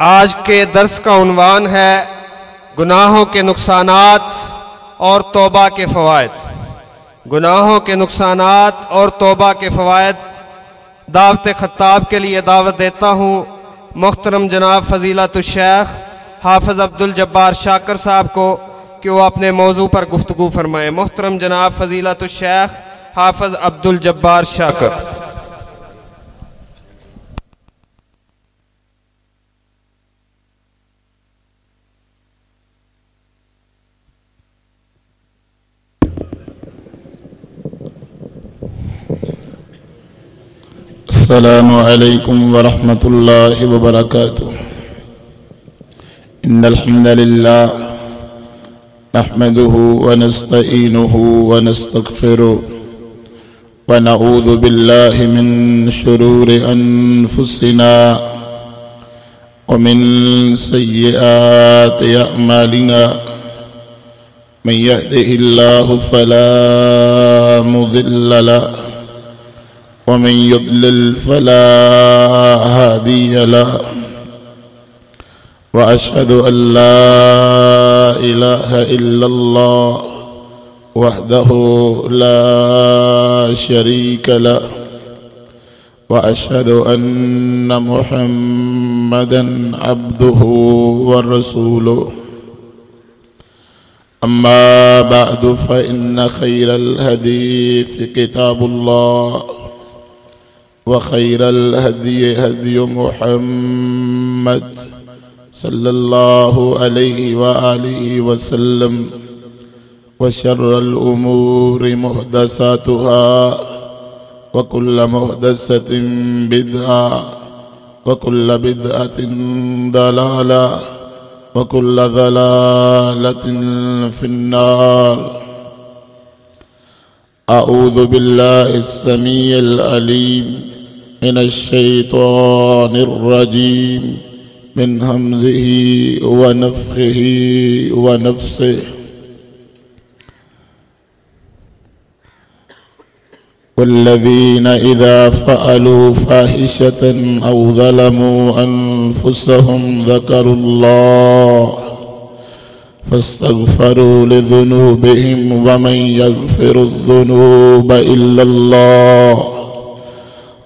آج کے درس کا عنوان ہے گناہوں کے نقصانات اور توبہ کے فوائد۔ گناہوں کے نقصانات اور توبہ کے فوائد دعوت خطاب کے لیے دعوت دیتا ہوں۔ محترم جناب فضیلت الشیخ حافظ عبد الجبار شاکر صاحب کو کہ وہ اپنے موضوع پر گفتگو فرمائیں۔ محترم جناب فضیلت الشیخ حافظ عبد الجبار شاکر۔ السلام عليكم ورحمة الله وبركاته. إن الحمد لله نحمده ونستعينه ونستغفره ونعوذ بالله من شرور أنفسنا ومن سيئات أعمالنا. من يهده الله فلا مضل له ومن يضلل فلا هادي له وأشهد أن لا إله إلا الله وحده لا شريك له وأشهد أن محمدا عبده ورسوله. أما بعد فإن خير الهديث كتاب الله وخير الهدي هدي محمد صلى الله عليه وآله وسلم وشر الأمور مهدساتها وكل مهدسة بدعة وكل بدعة ضلالة وكل ضلالة في النار. أعوذ بالله السميع العليم. من الشيطان الرجيم من همزه ونفخه ونفسه. والذين إذا فعلوا فاحشة أو ظلموا أنفسهم ذكروا الله فاستغفروا لذنوبهم ومن يغفر الذنوب إلا الله.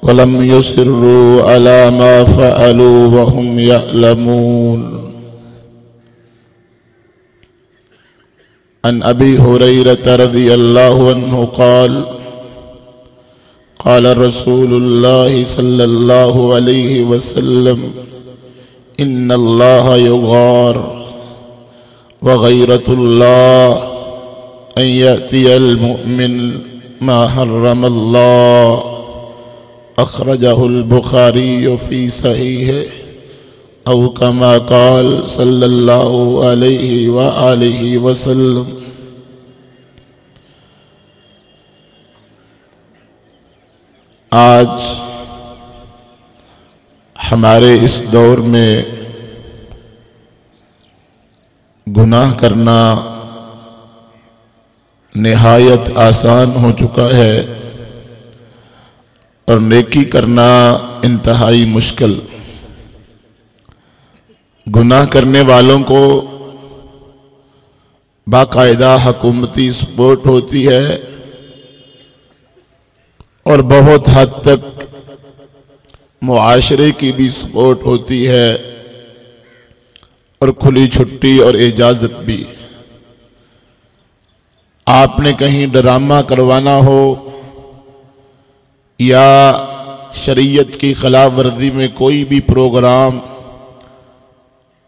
ولم يصروا على ما فعلوا وهم يعلمون. عن أبي هريرة رضي الله عنه قال قال رسول الله صلى الله عليه وسلم إن الله يغار وغيرة الله أن يأتي المؤمن ما حرم الله. أخرجه البخاري في صحيحه أو كما قال صلى الله عليه وآله وسلم. آج ہمارے اس دور میں گناہ کرنا نہایت آسان ہو چکا ہے۔ اور نیکی کرنا انتہائی مشکل۔ گناہ کرنے والوں کو باقاعدہ حکومتی سپورٹ ہوتی ہے اور بہت حد تک معاشرے کی بھی سپورٹ ہوتی ہے اور کھلی چھٹی اور اجازت بھی۔ آپ نے کہیں ڈرامہ کروانا ہو یا شریعت کی خلاف ورزی میں کوئی بھی پروگرام،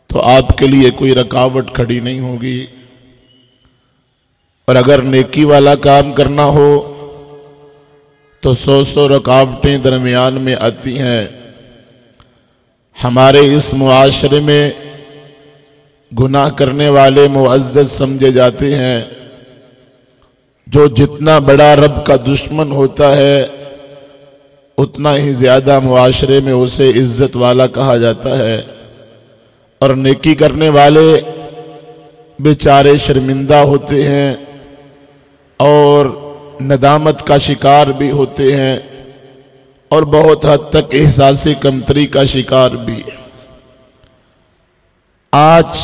تو آپ کے لیے کوئی رکاوٹ کھڑی نہیں ہوگی۔ اور اگر نیکی والا کام کرنا ہو، تو سو سو رکاوٹیں درمیان میں آتی ہیں۔ ہمارے اس معاشرے میں گناہ کرنے والے معزز سمجھے جاتے ہیں۔ جو جتنا بڑا رب کا دشمن ہوتا ہے اتنا ہی زیادہ معاشرے میں اسے عزت والا کہا جاتا ہے۔ اور نیکی کرنے والے بیچارے شرمندہ ہوتے ہیں اور ندامت کا شکار بھی ہوتے ہیں اور بہت حد تک احساس کمتری کا شکار بھی۔ آج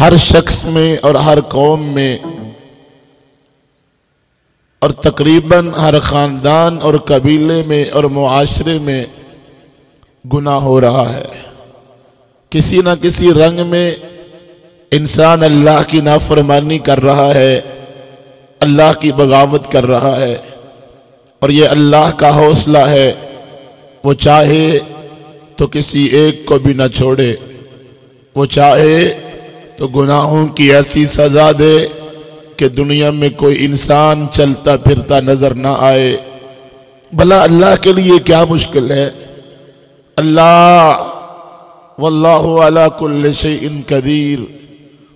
ہر شخص میں اور ہر قوم میں اور تقریباً ہر خاندان اور قبیلے میں اور معاشرے میں گناہ ہو رہا ہے۔ کسی نہ کسی رنگ میں انسان اللہ کی نافرمانی کر رہا ہے، اللہ کی بغاوت کر رہا ہے۔ اور یہ اللہ کا حوصلہ ہے، وہ چاہے تو کسی ایک کو بھی نہ چھوڑے۔ وہ چاہے تو گناہوں کی ایسی سزا دے۔ کہ دنیا میں کوئی انسان چلتا پھرتا نظر نہ آئے۔ بھلا اللہ کے لیے کیا مشکل ہے؟ اللہ، واللہ علی کل شیء قدیر،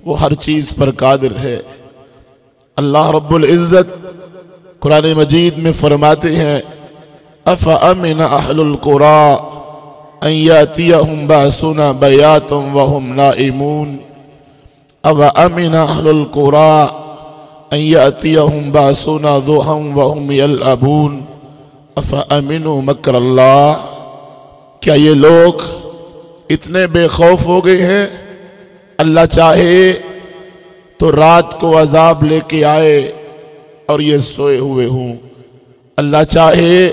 وہ ہر چیز پر قادر ہے۔ اللہ رب العزت قرآن مجید میں فرماتے ہیں اف امن اہل القرا باسنا بیاتم وهم نائمون۔ اب امن اہل القرا باسنا ضحا وهم يلعبون. اف امنوا مکر اللہ کیا یہ لوگ اتنے بے خوف ہو گئے ہیں؟ اللہ چاہے تو رات کو عذاب لے کے آئے اور یہ سوئے ہوئے ہوں۔ اللہ چاہے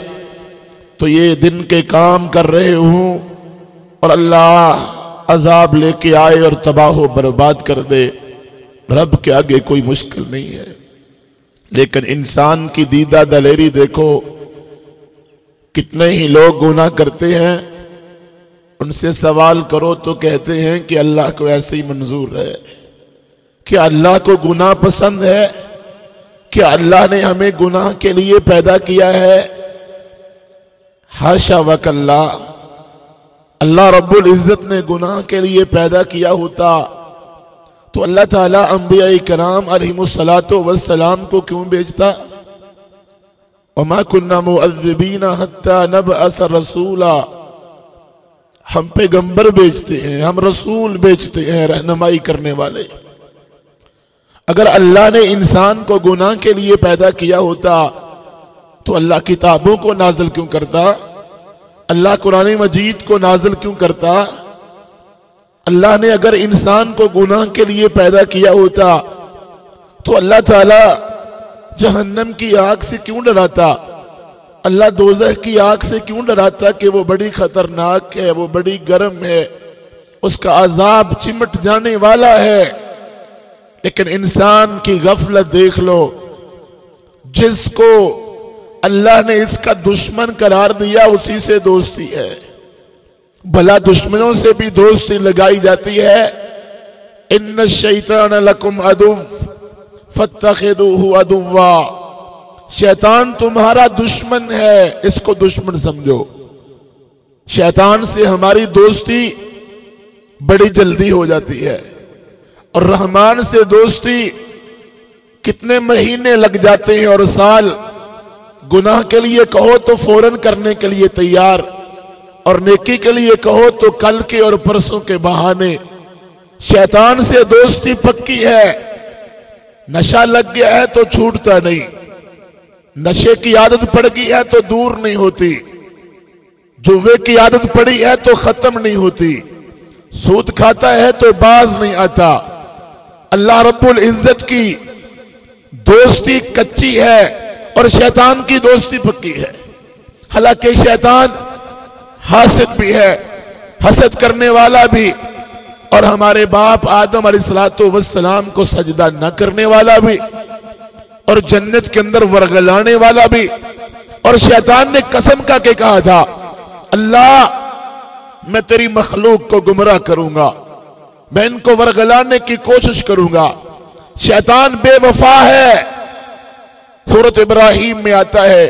تو یہ دن کے کام کر رہے ہوں اور اللہ عذاب لے کے آئے اور تباہ و برباد کر دے۔ رب کے آگے کوئی مشکل نہیں ہے۔ لیکن انسان کی دیدہ دلیری دیکھو، کتنے ہی لوگ گناہ کرتے ہیں۔ ان سے سوال کرو تو کہتے ہیں کہ اللہ کو ایسے ہی منظور ہے۔ کیا اللہ کو گناہ پسند ہے؟ کیا اللہ نے ہمیں گناہ کے لیے پیدا کیا ہے؟ ہاشا وک اللہ۔ اللہ رب العزت نے گناہ کے لیے پیدا کیا ہوتا۔ تو اللہ تعالیٰ انبیاء کرام علیہ السلاۃ والسلام کو کیوں بیچتا وما كنا معذبین حتی نبعث رسولا۔ ہم پیغمبر بیچتے ہیں، ہم رسول بیچتے ہیں رہنمائی کرنے والے۔ اگر اللہ نے انسان کو گناہ کے لیے پیدا کیا ہوتا، تو اللہ کتابوں کو نازل کیوں کرتا؟ اللہ قرآن مجید کو نازل کیوں کرتا؟ اللہ نے اگر انسان کو گناہ کے لیے پیدا کیا ہوتا، تو اللہ تعالی جہنم کی آگ سے کیوں ڈراتا؟ اللہ دوزہ کی آگ سے کیوں ڈراتا کہ وہ بڑی خطرناک ہے، وہ بڑی گرم ہے، اس کا عذاب چمٹ جانے والا ہے۔ لیکن انسان کی غفلت دیکھ لو، جس کو اللہ نے اس کا دشمن قرار دیا، اسی سے دوستی ہے۔ بھلا دشمنوں سے بھی دوستی لگائی جاتی ہے۔ ان الشیطان لکم ادو فتخذوه ادوا شیطان تمہارا دشمن ہے، اس کو دشمن سمجھو۔ شیطان سے ہماری دوستی بڑی جلدی ہو جاتی ہے۔ اور رحمان سے دوستی کتنے مہینے لگ جاتے ہیں اور سال گناہ کے لیے کہو تو فوراً کرنے کے لیے تیار۔ اور نیکی کے لیے کہو تو کل کے اور پرسوں کے بہانے۔ شیطان سے دوستی پکی ہے۔ نشہ لگ گیا ہے تو چھوٹتا نہیں۔ نشے کی عادت پڑ گئی ہے تو دور نہیں ہوتی۔ جوے کی عادت پڑی ہے تو ختم نہیں ہوتی۔ سود کھاتا ہے تو باز نہیں آتا۔ اللہ رب العزت کی دوستی کچی ہے اور شیطان کی دوستی پکی ہے۔ حالانکہ شیطان حاسد بھی ہے، حسد کرنے والا بھی۔ اور ہمارے باپ آدم علیہ السلام والسلام کو سجدہ نہ کرنے والا بھی، اور جنت کے اندر ورگلانے والا بھی۔ اور شیطان نے قسم کا کہ کہا تھا، اللہ، میں تیری مخلوق کو گمراہ کروں گا، میں ان کو ورگلانے کی کوشش کروں گا۔ شیطان بے وفا ہے۔ سورت ابراہیم میں آتا ہے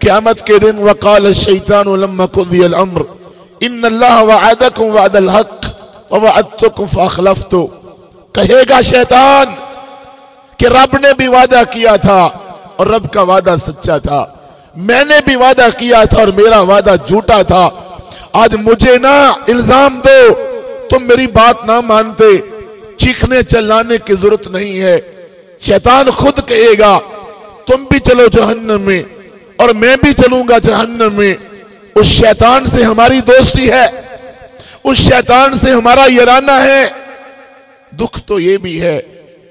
قیامت کے دن وقال الشیطان لما قضی الامر، ان اللہ وعدکم وعد الحق ووعدتکم فاخلفتو. کہے گا شیطان کہ رب نے بھی وعدہ کیا تھا اور رب کا وعدہ سچا تھا۔ میں نے بھی وعدہ کیا تھا اور میرا وعدہ جھوٹا تھا۔ آج مجھے نہ الزام دو، تم میری بات نہ مانتے۔ چیخنے چلانے کی ضرورت نہیں ہے۔ شیطان خود کہے گا، تم بھی چلو جہنم میں۔ اور میں بھی چلوں گا جہنم میں۔ اس شیطان سے ہماری دوستی ہے۔ اس شیطان سے ہمارا یارانہ ہے۔ دکھ تو یہ بھی ہے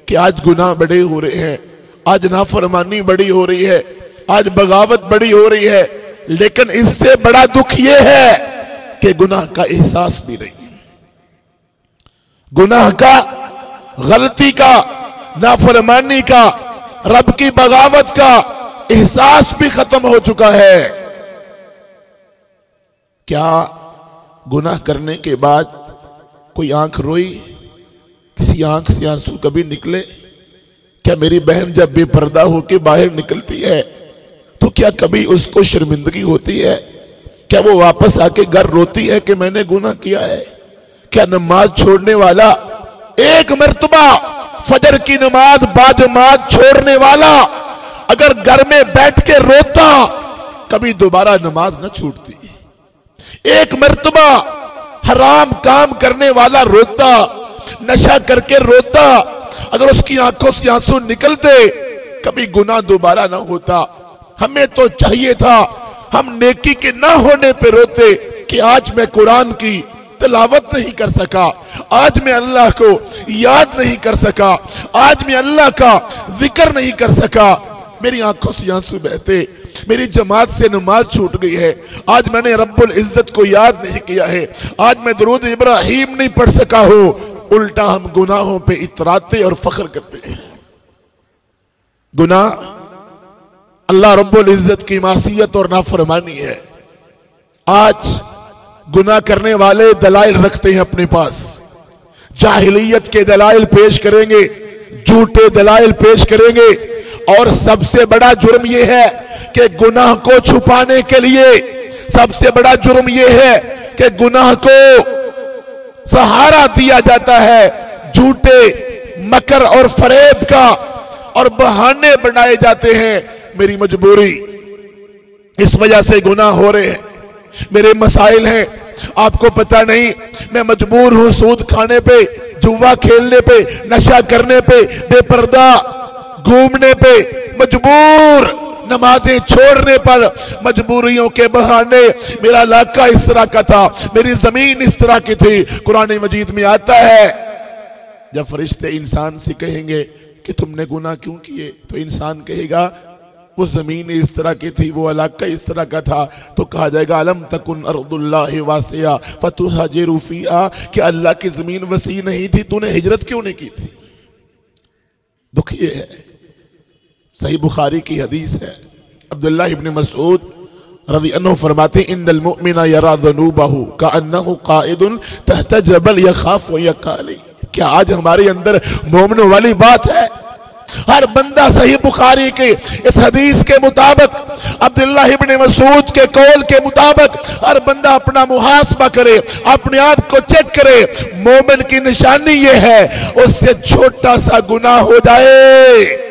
کہ آج گناہ بڑے ہو رہے ہیں۔ آج نافرمانی بڑی ہو رہی ہے۔ آج بغاوت بڑی ہو رہی ہے۔ لیکن اس سے بڑا دکھ یہ ہے کہ گناہ کا احساس بھی نہیں۔ گناہ کا، غلطی کا، نافرمانی کا، رب کی بغاوت کا احساس بھی ختم ہو چکا ہے۔ کیا گناہ کرنے کے بعد کوئی آنکھ روئی؟ کسی آنکھ سے آنسو کبھی نکلے؟ کیا میری بہن جب بے پردہ ہو کے باہر نکلتی ہے تو کیا کبھی اس کو شرمندگی ہوتی ہے؟ کیا وہ واپس آ کے گھر روتی ہے کہ میں نے گناہ کیا ہے؟ کیا نماز چھوڑنے والا ایک مرتبہ فجر کی نماز باجماعت چھوڑنے والا اگر گھر میں بیٹھ کے روتا، کبھی دوبارہ نماز نہ چھوٹتی۔ ایک مرتبہ حرام کام کرنے والا روتا، نشہ کر کے روتا، اگر اس کی آنکھوں سے آنسو نکلتے، کبھی گناہ دوبارہ نہ ہوتا۔ ہمیں تو چاہیے تھا، ہم نیکی کے نہ ہونے پہ روتے کہ آج میں قرآن کی تلاوت نہیں کر سکا، آج میں اللہ کو یاد نہیں کر سکا، آج میں اللہ کا ذکر نہیں کر سکا۔ میری آنکھوں سے آنسو بہتے، میری جماعت سے نماز چھوٹ گئی ہے۔ آج میں نے رب العزت کو یاد نہیں کیا ہے۔ آج میں درود ابراہیم نہیں پڑھ سکا ہوں۔ الٹا ہم گناہوں پہ اتراتے اور فخر کرتے ہیں۔ گناہ اللہ رب العزت کی معصیت اور نافرمانی ہے۔ آج گناہ کرنے والے دلائل رکھتے ہیں اپنے پاس۔ جاہلیت کے دلائل پیش کریں گے، جھوٹے دلائل پیش کریں گے۔ اور سب سے بڑا جرم یہ ہے کہ گناہ کو چھپانے کے لیے سب سے بڑا جرم یہ ہے کہ گناہ کو سہارا دیا جاتا ہے جھوٹے، مکر اور فریب کا اور بہانے بنائے جاتے ہیں میری مجبوری۔ اس وجہ سے گناہ ہو رہے ہیں، میرے مسائل ہیں۔ آپ کو پتا نہیں، میں مجبور ہوں سود کھانے پہ، جوا کھیلنے پہ، نشہ کرنے پہ، بے پردہ گھومنے پہ مجبور، نمازیں چھوڑنے پر مجبوریوں کے بہانے۔ میرا علاقہ اس طرح کا تھا، میری زمین اس طرح کی تھی۔ قرآن مجید میں آتا ہے، جب فرشتے انسان سے کہیں گے کہ تم نے گناہ کیوں کیے؟ تو انسان کہے گا، وہ زمین اس طرح کی تھی، وہ علاقہ اس طرح کا تھا۔ تو کہا جائے گا علم تکن ارض اللہ واسعہ فتح جیروفیہ کہ اللہ کی زمین وسیع نہیں تھی، تو نے ہجرت کیوں نہیں کی تھی؟ دکھ یہ ہے صحیح بخاری کی حدیث ہے۔ عبداللہ ابن مسعود رضی عنہ فرماتے ان المؤمن یرا ذنوبہ کانہ قائد تحت جبل یخاف و یکالی. کیا آج ہمارے اندر مومنوں والی بات ہے؟ ہر بندہ صحیح بخاری کے اس حدیث کے مطابق، عبداللہ ابن مسعود کے قول کے مطابق ہر بندہ اپنا محاسبہ کرے، اپنے آپ کو چیک کرے۔ مومن کی نشانی یہ ہے، اس سے چھوٹا سا گناہ ہو جائے۔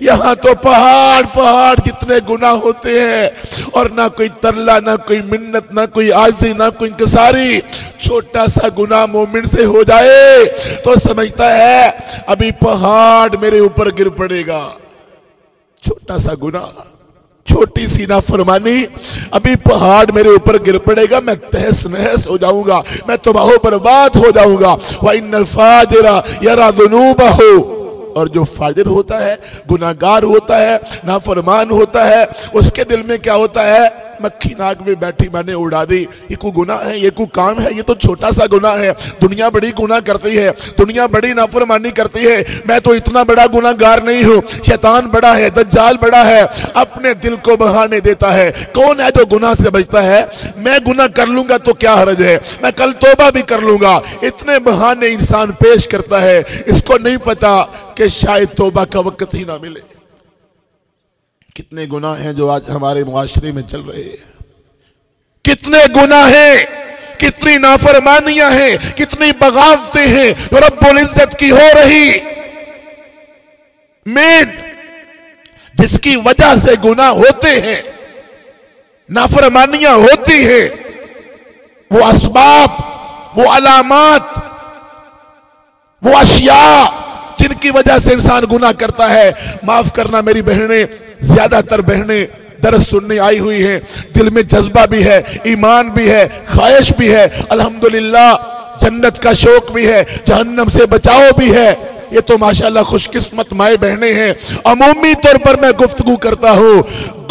یہاں تو پہاڑ پہاڑ کتنے گناہ ہوتے ہیں اور نہ کوئی ترلا، نہ کوئی منت، نہ کوئی آزی نہ کوئی انکساری چھوٹا سا گناہ مومن سے ہو جائے تو سمجھتا ہے ابھی پہاڑ میرے اوپر گر پڑے گا۔ چھوٹا سا گناہ، چھوٹی سی نا فرمانی ابھی پہاڑ میرے اوپر گر پڑے گا۔ میں تحس نحس ہو جاؤں گا، میں تباہ برباد ہو جاؤں گا۔ وَإِنَّ الْفَاجِرَ يَرَا ذُنُوبَهُ۔ اور جو فاجر ہوتا ہے، گناہگار ہوتا ہے، نافرمان ہوتا ہے، اس کے دل میں کیا ہوتا ہے؟ مکھی ناک میں بیٹھی میں نے اڑا دی۔ یہ کوئی گناہ ہے؟ یہ کوئی کام ہے؟ یہ تو چھوٹا سا گناہ ہے۔ دنیا بڑی گناہ کرتی ہے۔ دنیا بڑی نافرمانی کرتی ہے۔ میں تو اتنا بڑا گناہ گار نہیں ہوں۔ شیطان بڑا ہے، دجال بڑا ہے۔ اپنے دل کو بہانے دیتا ہے۔ کون ہے جو گناہ سے بچتا ہے؟ میں گناہ کر لوں گا تو کیا حرج ہے؟ میں کل توبہ بھی کر لوں گا۔ اتنے بہانے انسان پیش کرتا ہے۔ اس کو نہیں پتا کہ شاید توبہ کا وقت ہی نہ ملے۔ کتنے گناہ ہیں جو آج ہمارے معاشرے میں چل رہے ہیں؟ کتنے گناہ ہیں؟ کتنی نافرمانیاں ہیں؟ کتنی بغاوتیں ہیں جو رب العزت کی ہو رہی؟ مین، جس کی وجہ سے گناہ ہوتے ہیں، نافرمانیاں ہوتی ہیں، وہ اسباب، وہ علامات، وہ اشیاء جن کی وجہ سے انسان گناہ کرتا ہے۔ معاف کرنا میری بہنیں زیادہ تر بہنیں درس سننے آئی ہوئی ہیں، دل میں جذبہ بھی ہے، ایمان بھی ہے، خواہش بھی ہے۔ الحمدللہ، جنت کا شوق بھی ہے، جہنم سے بچاؤ بھی ہے۔ یہ تو ماشاءاللہ خوش قسمت مائے بہنے ہیں۔ عمومی طور پر میں گفتگو کرتا ہوں،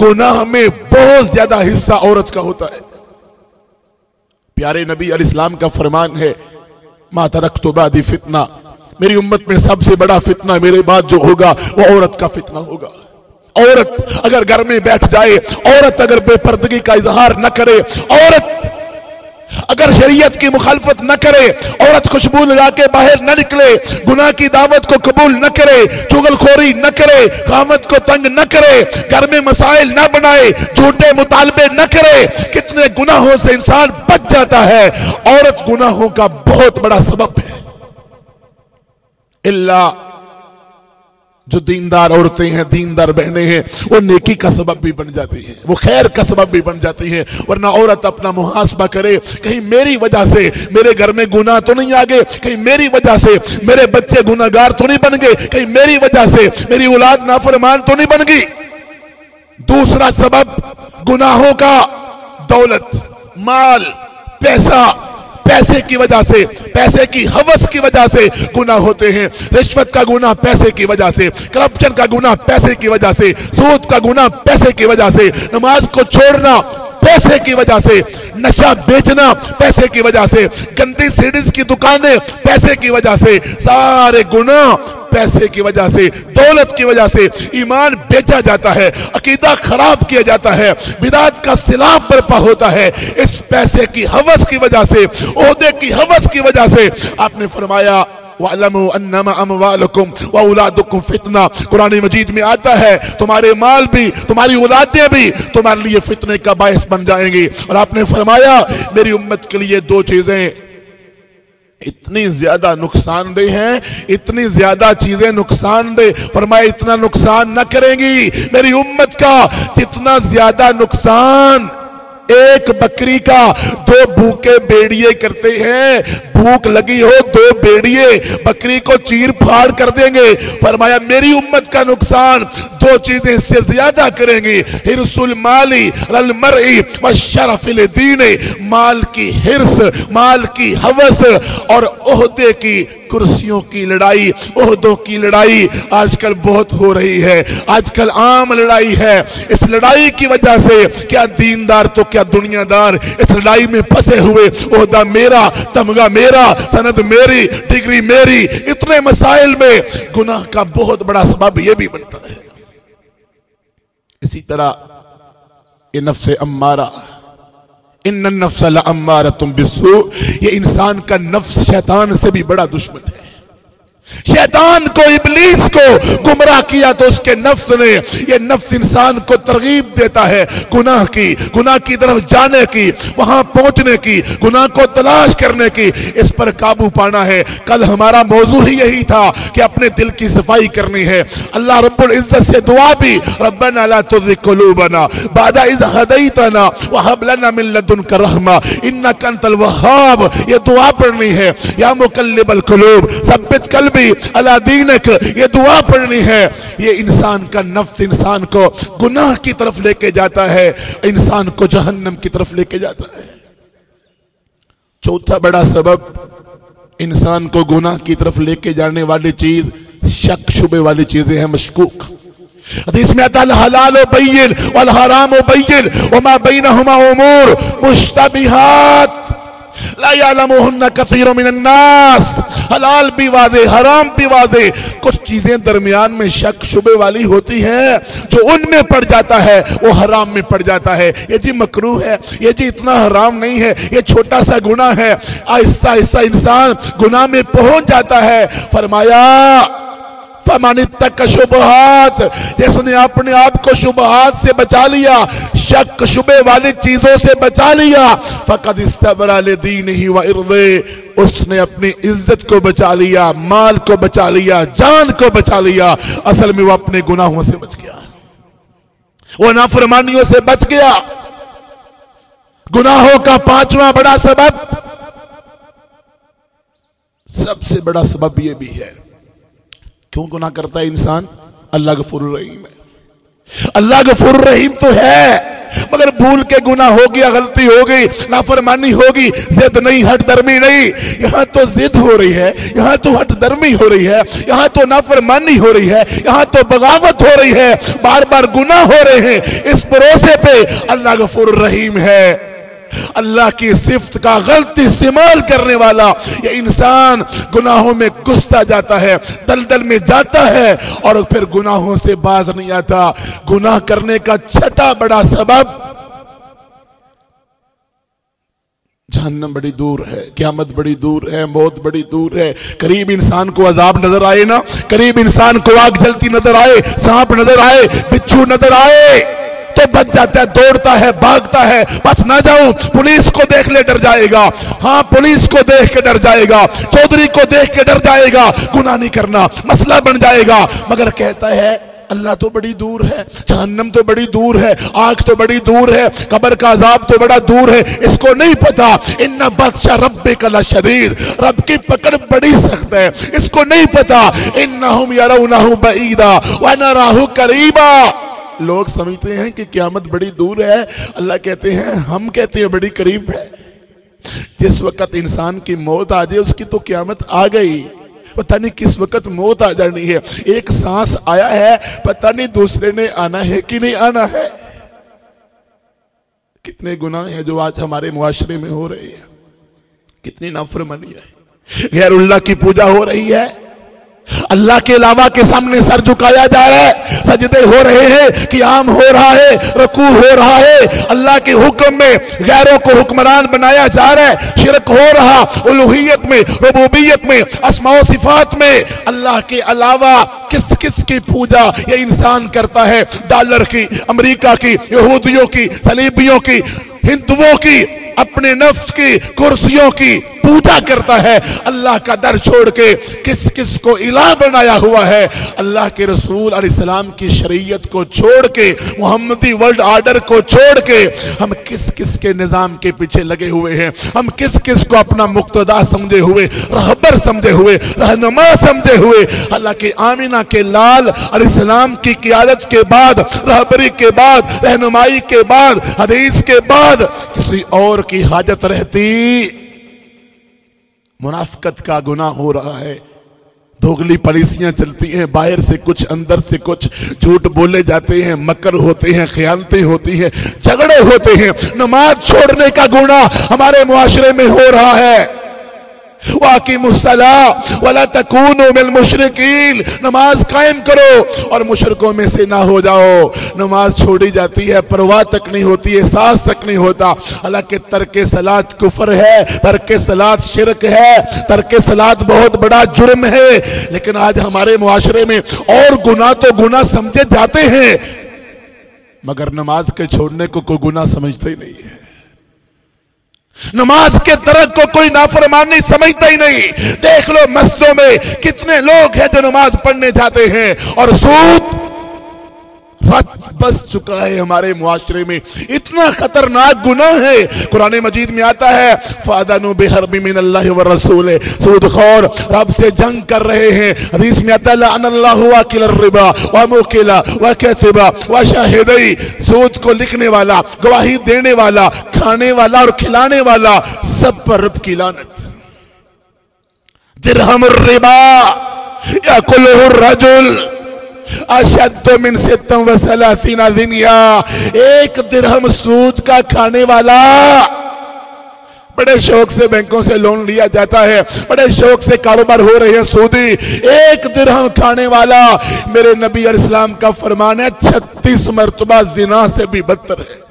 گناہ میں بہت زیادہ حصہ عورت کا ہوتا ہے۔ پیارے نبی علیہ السلام کا فرمان ہے، ما ترکت بعدی فتنہ میری امت میں سب سے بڑا فتنہ میرے بعد جو ہوگا، وہ عورت کا فتنہ ہوگا۔ عورت اگر گھر میں بیٹھ جائے، عورت اگر بے پردگی کا اظہار نہ کرے، عورت اگر شریعت کی مخالفت نہ کرے، عورت خوشبو لگا کے باہر نہ نکلے، گناہ کی دعوت کو قبول نہ کرے چگل خوری نہ کرے، قامت کو تنگ نہ کرے، گھر میں مسائل نہ بنائے، جھوٹے مطالبے نہ کرے، کتنے گناہوں سے انسان بچ جاتا ہے۔ عورت گناہوں کا بہت بڑا سبب ہے۔ اللہ جو دیندار عورتیں ہیں، دیندار بہنیں ہیں، وہ نیکی کا سبب بھی بن جاتی ہیں، وہ خیر کا سبب بھی بن جاتی ہیں، ورنہ عورت اپنا محاسبہ کرے، کہیں میری وجہ سے میرے گھر میں گناہ تو نہیں آگے، کہیں میری وجہ سے میرے بچے گناہگار تو نہیں بن گئے، کہیں میری وجہ سے میری اولاد نافرمان تو نہیں بن گئی۔ دوسرا سبب، گناہوں کا دولت، مال، پیسہ پیسے کی وجہ سے، پیسے کی حوث کی وجہ سے گناہ ہوتے ہیں۔ رشوت کا گناہ پیسے کی وجہ سے کرپشن کا گناہ پیسے کی وجہ سے، سود کا گناہ پیسے کی وجہ سے۔ نماز کو چھوڑنا پیسے کی وجہ سے، نشہ بیچنا پیسے کی وجہ سے۔ گندی سیڈز کی دکانیں پیسے کی وجہ سے۔ سارے گناہ پیسے کی وجہ سے، دولت کی وجہ سے ایمان بیچا جاتا ہے، عقیدہ خراب کیا جاتا ہے، بدعت کا سلاب برپا ہوتا ہے۔ اس پیسے کی حوث کی وجہ سے، عہدے کی حوث کی وجہ سے آپ نے فرمایا وَعْلَمُوا أَنَّمَا أَمْوَالُكُمْ وَأَوْلَادُكُمْ فتنہ قرآن مجید میں آتا ہے، تمہارے مال بھی، تمہاری اولادیں بھی تمہارے لیے فتنے کا باعث بن جائیں گی۔ اور آپ نے فرمایا، میری امت کے لیے دو چیزیں اتنی زیادہ نقصان دہ ہیں، اتنی زیادہ چیزیں نقصان دہ۔ فرمایا، اتنا نقصان نہ کریں گی۔ میری امت کا اتنا زیادہ نقصان۔ ایک بکری کا دو بھوکے بیڑیے کرتے ہیں بھوک لگی ہو، دو بیڑیے بکری کو چیر پھاڑ کر دیں گے۔ فرمایا، میری امت کا نقصان دو چیزیں اس سے زیادہ کریں گے حرس المالی للمرئی والشرف الدین مال کی حرس مال کی حوث اور عہدے کی کرسیوں کی لڑائی، عہدوں کی لڑائی آج کل بہت ہو رہی ہے۔ آج کل عام لڑائی ہے۔ اس لڑائی کی وجہ سے کیا دیندار تو کیا دنیا دار اس لڑائی میں پسے ہوئے، عہدہ میرا، تمغہ میرا میرا سند میری، ڈگری میری، اتنے مسائل میں گناہ کا بہت بڑا سبب یہ بھی بنتا ہے۔ اسی طرح یہ نفس امارہ، ان النفس لامارتم بسو یہ انسان کا نفس شیطان سے بھی بڑا دشمن ہے۔ شیطان کو ابلیس کو گمراہ کیا تو اس کے نفس نے، یہ نفس انسان کو ترغیب دیتا ہے، گناہ کی گناہ کی طرف جانے کی، وہاں پہنچنے کی، گناہ کو تلاش کرنے کی، اس پر قابو پانا ہے۔ کل ہمارا موضوع ہی یہی تھا کہ اپنے دل کی صفائی کرنی ہے۔ اللہ رب العزت سے دعا بھی، ربنا لا تذ قلوبنا بعد اذ هديتنا وهب لنا من لدنك رحمه انك انت الوهاب یہ دعا پڑھنی ہے۔ یا مقلب القلوب، ثبت قلبی اللہ دینک یہ دعا پڑھنی ہے۔ یہ انسان کا نفس انسان کو گناہ کی طرف لے کے جاتا ہے، انسان کو جہنم کی طرف لے کے جاتا ہے۔ چوتھا بڑا سبب، انسان کو گناہ کی طرف لے کے جانے والی چیز، شک شبے والی چیزیں ہیں، مشکوک۔ حدیث میں آتا الحلال و بین والحرام و بین وما بینہما امور مشتبہات۔ لا یعلمہن کثیر من الناس۔ حلال بھی واضح، حرام بھی واضح۔ کچھ چیزیں درمیان میں شک شبے والی ہوتی ہیں جو ان میں پڑ جاتا ہے، وہ حرام میں پڑ جاتا ہے۔ یہ جی مکرو ہے، یہ جی اتنا حرام نہیں ہے، یہ چھوٹا سا گناہ ہے۔ آہستہ آہستہ انسان گناہ میں پہنچ جاتا ہے۔ فرمایا فمن تک شبہات جس نے اپنے آپ کو شبہات سے بچا لیا، شک شبے والی چیزوں سے بچا لیا، فقد استبرا لدینہ و ارضے اس نے اپنی عزت کو بچا لیا، مال کو بچا لیا، جان کو بچا لیا، اصل میں وہ اپنے گناہوں سے بچ گیا۔ وہ نافرمانیوں سے بچ گیا۔ گناہوں کا پانچواں بڑا سبب، سب سے بڑا سبب یہ بھی ہے۔ کیوں گناہ کرتا ہے انسان؟ اللہ غفور الرحیم ہے۔ اللہ غفور رحیم تو ہے، مگر بھول کے گناہ ہو گیا غلطی ہو گئی نافرمانی ہوگی، زد نہیں، ہٹ درمی نہیں۔ یہاں تو زد ہو رہی ہے، یہاں تو ہٹ درمی ہو رہی ہے، یہاں تو نافرمانی ہو رہی ہے، یہاں تو بغاوت ہو رہی ہے، بار بار گناہ ہو رہے ہیں۔ اس پروسے پہ اللہ غفور رحیم ہے۔ اللہ کی صفت کا غلط استعمال کرنے والا یہ انسان گناہوں میں گستا جاتا ہے، دلدل میں جاتا ہے اور پھر گناہوں سے باز نہیں آتا۔ گناہ کرنے کا چھٹا بڑا سبب جہنم بڑی دور ہے، قیامت بڑی دور ہے، موت بڑی دور ہے۔ قریب انسان کو عذاب نظر آئے نا؟ قریب انسان کو آگ جلتی نظر آئے، سانپ نظر آئے، بچھو نظر آئے۔ تو بچ جاتا ہے، دوڑتا ہے، بھاگتا ہے۔ بس نہ جاؤں، پولیس کو دیکھ لے ڈر جائے گا۔ ہاں پولیس کو دیکھ کے ڈر جائے گا۔ چودھری کو دیکھ کے ڈر جائے گا۔ گناہ نہیں کرنا، مسئلہ بن جائے گا۔ مگر کہتا ہے، اللہ تو بڑی دور ہے، جہنم تو بڑی دور ہے، آگ تو بڑی دور ہے، قبر کا عذاب تو بڑا دور ہے۔ اس کو نہیں پتا، ان بادشاہ رب کلا شدید رب کی پکڑ بڑی سخت ہے۔ اس کو نہیں پتا ان نہ ہوں یار نہ انہم یرونہ بعیدا ونراہ قریبا۔ لوگ سمجھتے ہیں کہ قیامت بڑی دور ہے۔ اللہ کہتے ہیں، ہم کہتے ہیں بڑی قریب ہے۔ جس وقت انسان کی موت آ جائے، اس کی تو قیامت آ گئی۔ پتہ نہیں کس وقت موت آ جانی ہے۔ ایک سانس آیا ہے، پتہ نہیں دوسرے نے آنا ہے کہ نہیں آنا ہے۔ کتنے گناہ ہیں جو آج ہمارے معاشرے میں ہو رہے ہیں۔ کتنی نافرمانی ہے۔ غیر اللہ کی پوجا ہو رہی ہے۔ اللہ کے علاوہ کے سامنے سر جھکایا جا رہا ہے۔ سجدے ہو رہے ہیں، قیام ہو رہا ہے، رکوع ہو رہا ہے۔ اللہ کے حکم میں غیروں کو حکمران بنایا جا رہا ہے۔ شرک ہو رہا، الوحیت میں، ربوبیت میں، اسماء و صفات میں۔ اللہ کے علاوہ کس کس کی پوجا یہ انسان کرتا ہے؟ ڈالر کی، امریکہ کی، یہودیوں کی، صلیبیوں کی، ہندوؤں کی۔ اپنے نفس کی کرسیوں کی پوجا کرتا ہے۔ اللہ کا در چھوڑ کے کس کس کو الہ بنایا ہوا ہے۔ اللہ کے رسول علیہ السلام کی شریعت کو چھوڑ کے، محمدی ورلڈ آرڈر کو چھوڑ کے ہم کس کس کے نظام کے پیچھے لگے ہوئے ہیں۔ ہم کس کس کو اپنا مقتدا سمجھے ہوئے، رہبر سمجھے ہوئے، رہنما سمجھے ہوئے۔ اللہ کے آمینہ کے لال علیہ السلام کی قیادت کے بعد، رہبری کے بعد، رہنمائی کے بعد، حدیث کے بعد کسی اور کی حاجت رہتی۔ منافقت کا گناہ ہو رہا ہے۔ دھوگلی پالیسیاں چلتی ہیں، باہر سے کچھ، اندر سے کچھ۔ جھوٹ بولے جاتے ہیں، مکر ہوتے ہیں، خیانتیں ہوتی ہیں، جھگڑے ہوتے ہیں۔ نماز چھوڑنے کا گناہ ہمارے معاشرے میں ہو رہا ہے۔ واقیم الصلاة ولا تکونوا من المشرقین نماز قائم کرو اور مشرکوں میں سے نہ ہو جاؤ۔ نماز چھوڑی جاتی ہے، پرواہ تک نہیں ہوتی، احساس تک نہیں ہوتا۔ حالانکہ ترک سلاد کفر ہے، ترک سلاد شرک ہے۔ ترک سلاد بہت بڑا جرم ہے۔ لیکن آج ہمارے معاشرے میں اور گناہ تو گناہ سمجھے جاتے ہیں، مگر نماز کے چھوڑنے کو کوئی گناہ سمجھتے ہی نہیں ہے۔ نماز کے درد کو کوئی نافرمانی سمجھتا ہی نہیں۔ دیکھ لو مسجدوں میں کتنے لوگ ہیں جو نماز پڑھنے جاتے ہیں اور سود رت بس چکا ہے ہمارے معاشرے میں۔ اتنا خطرناک گناہ ہے۔ قرآن مجید میں آتا ہے فَادَنُوا بِحَرْبِ مِنَ اللَّهِ وَالرَّسُولِ۔ سود خور رب سے جنگ کر رہے ہیں۔ حدیث میں آتا ہے، لَعَنَ اللَّهُ وَاكِلَ الرِّبَا وَمُوكِلَ وَكَتِبَ وَشَاهِدَي سود کو لکھنے والا، گواہی دینے والا، کھانے والا اور کھلانے والا، سب پر رب کی لانت درہم الربا یا کلہ الرجل۔ اشد من ستم و سلاسین دنیا۔ ایک درہم سود کا کھانے والا۔ بڑے شوق سے بینکوں سے لون لیا جاتا ہے۔ بڑے شوق سے کاروبار ہو رہے ہیں سودی ایک درہم کھانے والا۔ میرے نبی علیہ السلام کا فرمان ہے، چھتیس مرتبہ زنا سے بھی بدتر ہے۔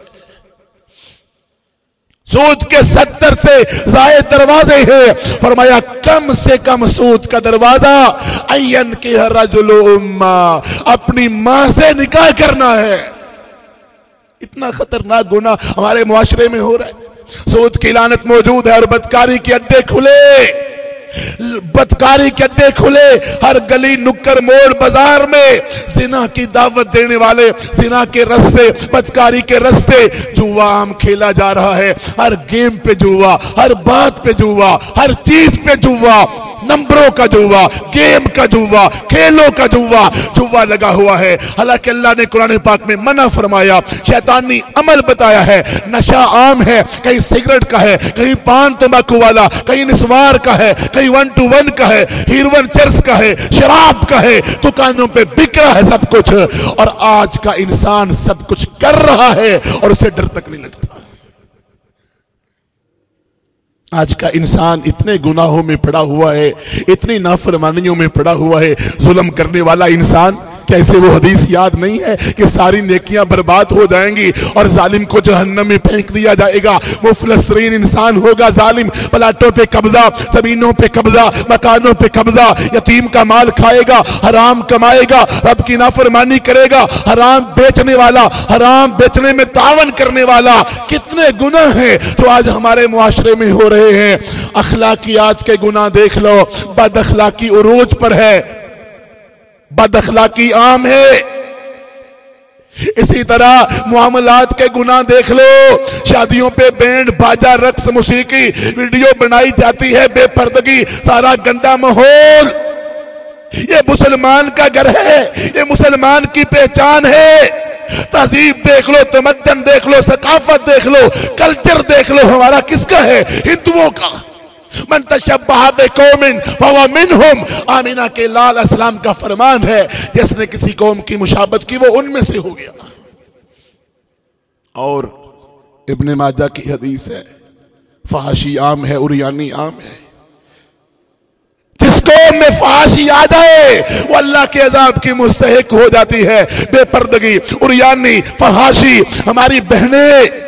سود کے ستر سے زائد دروازے ہیں۔ فرمایا، کم سے کم سود کا دروازہ این کی رجل اما اپنی ماں سے نکاح کرنا ہے۔ اتنا خطرناک گناہ ہمارے معاشرے میں ہو رہا ہے۔ سود کی لانت موجود ہے اور بدکاری کے اڈے کھلے۔ بدکاری کے اڈے کھلے، ہر گلی نکر موڑ بازار میں۔ زنا کی دعوت دینے والے، زنا کے رستے، بدکاری کے رستے۔ جوا عام کھیلا جا رہا ہے۔ ہر گیم پہ جوا، ہر بات پہ جوا، ہر چیز پہ جوا۔ نمبروں کا جوا گیم کا جوا کھیلوں کا جوا جوا لگا ہوا ہے۔ حالانکہ اللہ نے قرآن پاک میں منع فرمایا، شیطانی عمل بتایا ہے۔ نشہ عام ہے، کہیں سگریٹ کا ہے، کہیں پان تمباکو والا، کہیں نسوار کا ہے، کہیں ون ٹو ون کا ہے ہیروین چرس کا ہے، شراب کا ہے۔ دکانوں پہ بک رہا ہے سب کچھ۔ اور آج کا انسان سب کچھ کر رہا ہے اور اسے ڈر تک نہیں لگتا۔ آج کا انسان اتنے گناہوں میں پڑا ہوا ہے، اتنی نافرمانیوں میں پڑا ہوا ہے، ظلم کرنے والا انسان کیسے وہ حدیث یاد نہیں ہے کہ ساری نیکیاں برباد ہو جائیں گی اور ظالم کو جہنم میں پھینک دیا جائے گا۔ وہ فلسطین انسان ہوگا ظالم، پلاٹوں پہ قبضہ، زمینوں پہ قبضہ، مکانوں پہ قبضہ، یتیم کا مال کھائے گا، حرام کمائے گا، رب کی نافرمانی کرے گا، حرام بیچنے والا، حرام بیچنے میں تعاون کرنے والا۔ کتنے گناہ ہیں جو آج ہمارے معاشرے میں ہو رہے ہیں۔ اخلاقیات کے گناہ دیکھ لو، بد اخلاقی عروج پر ہے۔ بد اخلاقی عام ہے۔ اسی طرح معاملات کے گناہ دیکھ لو۔ شادیوں پہ بینڈ، باجا، رقص، موسیقی، ویڈیو بنائی جاتی ہے۔ بے پردگی، سارا گندا ماحول۔ یہ مسلمان کا گھر ہے۔ یہ مسلمان کی پہچان ہے۔ تہذیب دیکھ لو، تمدن دیکھ لو، ثقافت دیکھ لو، کلچر دیکھ لو۔ ہمارا کس کا ہے؟ ہندوؤں کا۔ من تشبہ بقوم فہو منہم آمینہ کے لال اسلام کا فرمان ہے، جس نے کسی قوم کی مشابت کی وہ ان میں سے ہو گیا۔ اور ابن ماجہ کی حدیث ہے، فحاشی عام ہے اریانی عام ہے۔ جس قوم میں فحاشی آ جائے وہ اللہ کے عذاب کی مستحق ہو جاتی ہے۔ بے پردگی اریانی فحاشی، ہماری بہنیں۔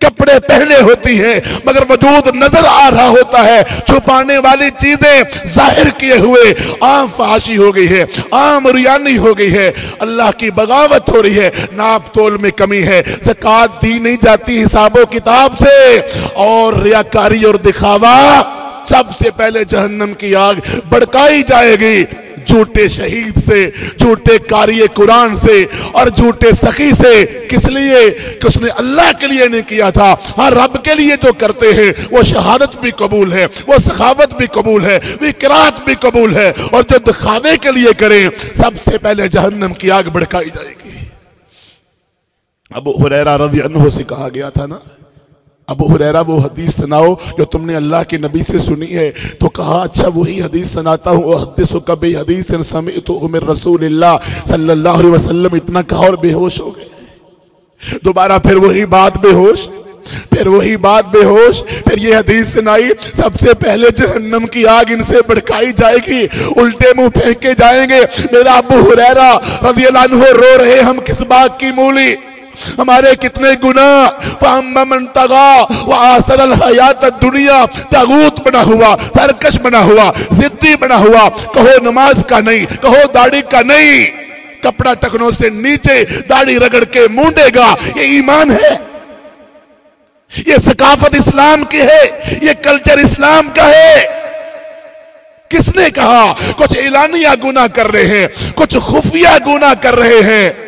کپڑے پہنے ہوتی ہیں، مگر وجود نظر آ رہا ہوتا ہے۔ چھپانے والی چیزیں ظاہر کیے ہوئے عام فحاشی ہو گئی ہے عام ریانی ہو گئی ہے اللہ کی بغاوت ہو رہی ہے، ناپ تول میں کمی ہے۔ زکاة دی نہیں جاتی حساب و کتاب سے۔ اور ریاکاری اور دکھاوا سب سے پہلے جہنم کی آگ بڑکائی جائے گی۔ جھوٹے شہید سے، جھوٹے کاری قرآن سے اور جھوٹے سخی سے کس لیے؟ کہ اس نے اللہ کے لیے نہیں کیا تھا۔ ہاں رب کے لیے جو کرتے ہیں، وہ شہادت بھی قبول ہے، وہ سخاوت بھی قبول ہے، وکرات بھی قبول ہے۔ اور جو دکھاوے کے لیے کریں، سب سے پہلے جہنم کی آگ بڑھکائی جائے گی۔ ابو حریرہ رضی عنہ سے کہا گیا تھا نا ابو حریرہ وہ حدیث سناؤ جو تم نے اللہ کے نبی سے سنی ہے تو کہا اچھا وہی حدیث سناتا ہوں۔ احدثو کبھی حدیث سمیتو من رسول اللہ صلی اللہ علیہ وسلم۔ اتنا کہا اور بے ہوش ہو گئے۔ دوبارہ پھر وہی بات بے ہوش۔ پھر وہی بات بے ہوش۔ پھر یہ حدیث سنائی۔ سب سے پہلے جہنم کی آگ ان سے بڑھکائی جائے گی۔ الٹے منہ پھینکے جائیں گے۔ میرا ابو حریرہ رضی اللہ عنہ رو رہے ہم کس باغ کی مولی؟ ہمارے کتنے گناہ، فَأَمَّا مَنْ تَغَا وَآسَرَ الْحَيَاتَ الدُّنِيَا تاغوت بنا ہوا، سرکش بنا ہوا، زدی بنا ہوا، کہو نماز کا نہیں، کہو داڑھی کا نہیں۔ کپڑا ٹکنوں سے نیچے، داڑھی رگڑ کے مونڈے گا، یہ ایمان ہے۔ یہ ثقافت اسلام کی ہے، یہ کلچر اسلام کا ہے۔ کس نے کہا، کچھ اعلانیہ گناہ کر رہے ہیں، کچھ خفیہ گناہ کر رہے ہیں۔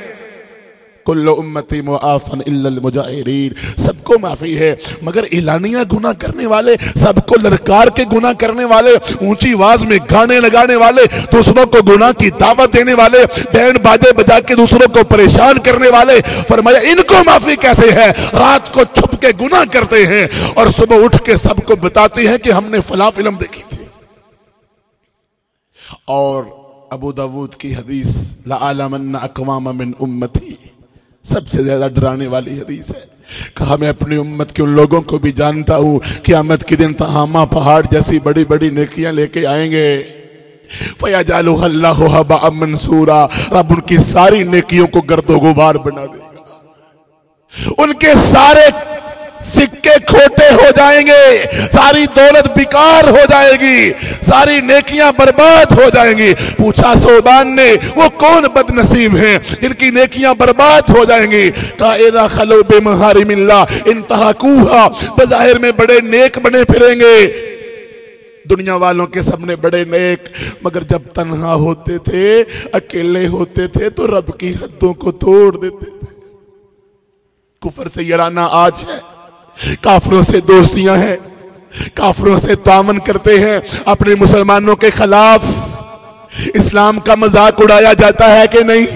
کل امتی معافن الا المجاہرین، سب کو معافی ہے۔ مگر اعلانیہ گناہ کرنے والے، سب کو لرکار کے گناہ کرنے والے، اونچی آواز میں گانے لگانے والے، دوسروں کو گناہ کی دعوت دینے والے بینڈ باجے بجا کے دوسروں کو پریشان کرنے والے۔ فرمایا، ان کو معافی کیسے ہے؟ رات کو چھپ کے گناہ کرتے ہیں اور صبح اٹھ کے سب کو بتاتے ہیں کہ ہم نے فلاں فلم دیکھی تھی۔ اور ابو داود کی حدیث لَعَلَمَنَّ اَقْوَامَ مِنْ اُمَّتِي سب سے زیادہ ڈرانے والی حدیث ہے۔ کہا، میں اپنی امت کے ان لوگوں کو بھی جانتا ہوں۔ قیامت کے دن تہامہ پہاڑ جیسی بڑی بڑی نیکیاں لے کے آئیں گے۔ فَيَجَالُهَ اللَّهُ حَبَعَ منصورا رب ان کی ساری نیکیوں کو گرد و غبار بنا دے گا۔ ان کے سارے سکے کھوٹے ہو جائیں گے، ساری دولت بیکار ہو جائے گی، ساری نیکیاں برباد ہو جائیں گی۔ پوچھا صوبان نے، وہ کون بد نصیب ہیں جن کی نیکیاں برباد ہو جائیں گی؟ قائدہ خلو بے محارم اللہ، انتہا کوہا، بظاہر میں بڑے نیک بنے پھریں گے۔ دنیا والوں کے سب نے بڑے نیک، مگر جب تنہا ہوتے تھے، اکیلے ہوتے تھے، تو رب کی حدوں کو توڑ دیتے تھے۔ کفر سے یرانہ آج ہے۔ کافروں سے دوستیاں ہیں، کافروں سے تعاون کرتے ہیں اپنے مسلمانوں کے خلاف۔ اسلام کا مذاق اڑایا جاتا ہے کہ نہیں؟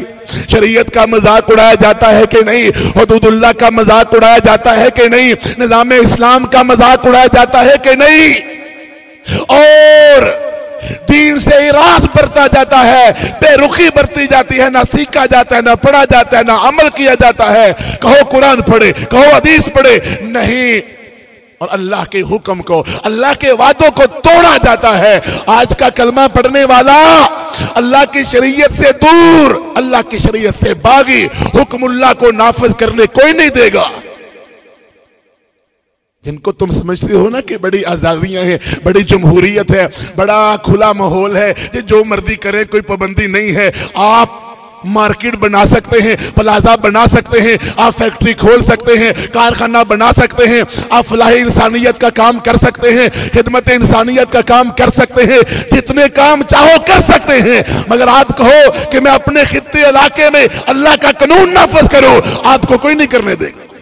شریعت کا مذاق اڑایا جاتا ہے کہ نہیں؟ حدود اللہ کا مذاق اڑایا جاتا ہے کہ نہیں؟ نظام اسلام کا مذاق اڑایا جاتا ہے کہ نہیں؟ اور دین سے اراض برتا جاتا ہے، بے رخی برتی جاتی ہے، نہ سیکھا جاتا ہے، نہ پڑھا جاتا ہے، نہ عمل کیا جاتا ہے۔ کہو قرآن پڑھے، کہو حدیث پڑھے۔ نہیں، اور اللہ کے حکم کو، اللہ کے وعدوں کو توڑا جاتا ہے۔ آج کا کلمہ پڑھنے والا اللہ کی شریعت سے دور، اللہ کی شریعت سے باغی، حکم اللہ کو نافذ کرنے کوئی نہیں دے گا۔ جن کو تم سمجھتے ہو نا کہ بڑی آزادیاں ہیں، بڑی جمہوریت ہے، بڑا کھلا ماحول ہے جو مرضی کرے، کوئی پابندی نہیں ہے۔ آپ مارکیٹ بنا سکتے ہیں، پلازا بنا سکتے ہیں، آپ فیکٹری کھول سکتے ہیں، کارخانہ بنا سکتے ہیں، آپ فلاح انسانیت کا کام کر سکتے ہیں، خدمت انسانیت کا کام کر سکتے ہیں، جتنے کام چاہو کر سکتے ہیں۔ مگر آپ کہو کہ میں اپنے خطے علاقے میں اللہ کا قانون نافذ کروں، آپ کو کوئی نہیں کرنے دے گا۔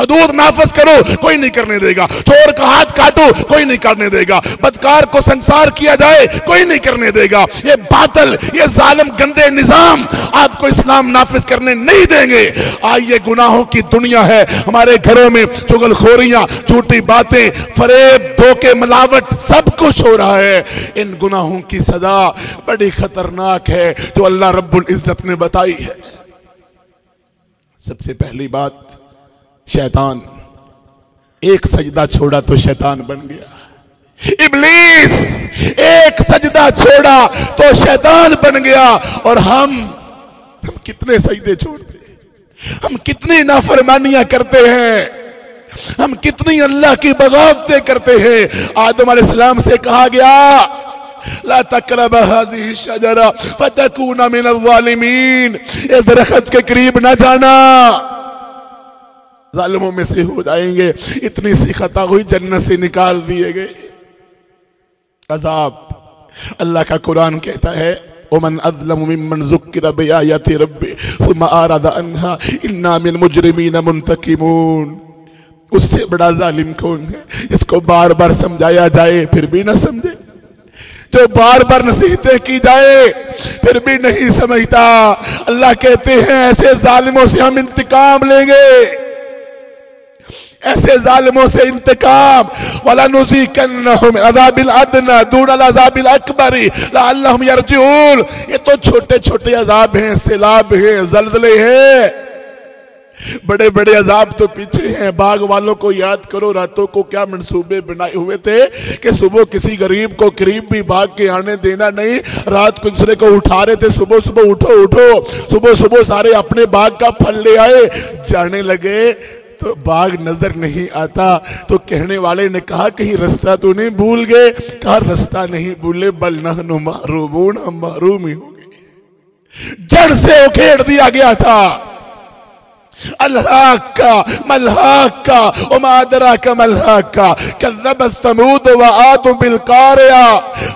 حدود نافذ کرو، کوئی نہیں کرنے دے گا۔ چور کا ہاتھ کاٹو، کوئی نہیں کرنے دے گا۔ بدکار کو سنسار کیا جائے، کوئی نہیں کرنے دے گا۔ یہ باطل، یہ ظالم گندے نظام آپ کو اسلام نافذ کرنے نہیں دیں گے۔ آئیے گناہوں کی دنیا ہے۔ ہمارے گھروں میں چگل خوریاں، جھوٹی باتیں، فریب، دھوکے، ملاوٹ، سب کچھ ہو رہا ہے۔ ان گناہوں کی سزا بڑی خطرناک ہے، جو اللہ رب العزت نے بتائی ہے۔ سب سے پہلی بات شیطان، ایک سجدہ چھوڑا تو شیطان بن گیا۔ ابلیس، ایک سجدہ چھوڑا تو شیطان بن گیا۔ اور ہم ہم کتنے سجدے چھوڑتے ہیں؟ ہم کتنی نافرمانیاں کرتے ہیں؟ ہم کتنی اللہ کی بغاوتیں کرتے ہیں؟ آدم علیہ السلام سے کہا گیا، لا تقرب هذه الشجرة فتكون من الظالمين۔ اس درخت کے قریب نہ جانا۔ ظالموں میں سے ہو جائیں گے۔ اتنی سی خطا ہوئی، جنت سے نکال دیے گئے۔ عذاب۔ اللہ کا قرآن کہتا ہے، ومن اظلم ممن ذکر بیایت رب ثم آرد انہا انا من مجرمین منتقمون۔ اس سے بڑا ظالم کون ہے؟ اس کو بار بار سمجھایا جائے، پھر بھی نہ سمجھے۔ جو بار بار نصیحتیں کی جائے، پھر بھی نہیں سمجھتا۔ اللہ کہتے ہیں، ایسے ظالموں سے ہم انتقام لیں گے۔ ایسے ظالموں سے انتقام وَلَنُزِيكَنَّهُمْ عَذَابِ الْعَدْنَ دُونَ الْعَذَابِ الْأَكْبَرِ، لَعَلَّهُمْ يَرْجِعُونَ۔ یہ تو چھوٹے چھوٹے عذاب ہیں، سیلاب ہیں، زلزلے ہیں۔ بڑے بڑے عذاب تو پیچھے ہیں۔ باغ والوں کو یاد کرو، راتوں کو کیا منصوبے بنائے ہوئے تھے کہ صبح کسی غریب کو قریب بھی باغ کے آنے دینا نہیں۔ رات کو دوسرے کو اٹھا رہے تھے، صبح صبح اٹھو اٹھو۔ صبح صبح سارے اپنے باغ کا پھل لے آئے۔ جانے لگے تو باغ نظر نہیں آتا۔ تو کہنے والے نے کہا، کہیں رستہ تو نہیں بھول گئے؟ کہا، رستہ نہیں بھولے، بل نحن محرومون ہم محروم ہی ہو گئے۔ جڑ سے اکھیڑ دیا گیا تھا۔ الحاق کا ملحاق کا وما ادراك ملحاق کا كذب الثمود وعاد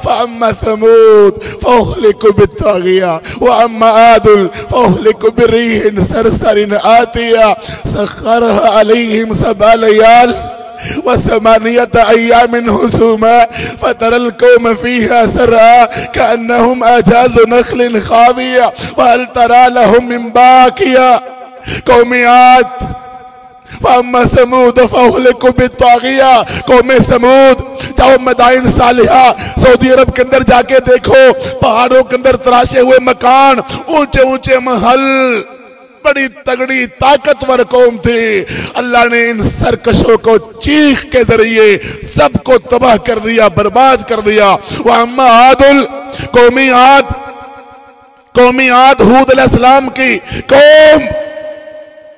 فأما ثمود فأهلكوا بالطاغية وأما عاد فأهلكوا بريح صرصر آتية. سخرها عليهم سبع ليال وثمانية أيام حسوما فترى القوم فيها سرعا كأنهم أجاز نخل خاوية وهل ترى لهم من باكية قومیات فاما سمود فاہلکو بالطاغیہ، قوم سمود، جاؤ مدائن صالحہ، سعودی عرب کے اندر جا کے دیکھو، پہاڑوں کے اندر تراشے ہوئے مکان، اونچے اونچے محل، بڑی تگڑی طاقتور قوم تھی۔ اللہ نے ان سرکشوں کو چیخ کے ذریعے سب کو تباہ کر دیا، برباد کر دیا۔ وَأَمَّا عَادُل قومی عاد قومی عاد حود علیہ السلام کی قوم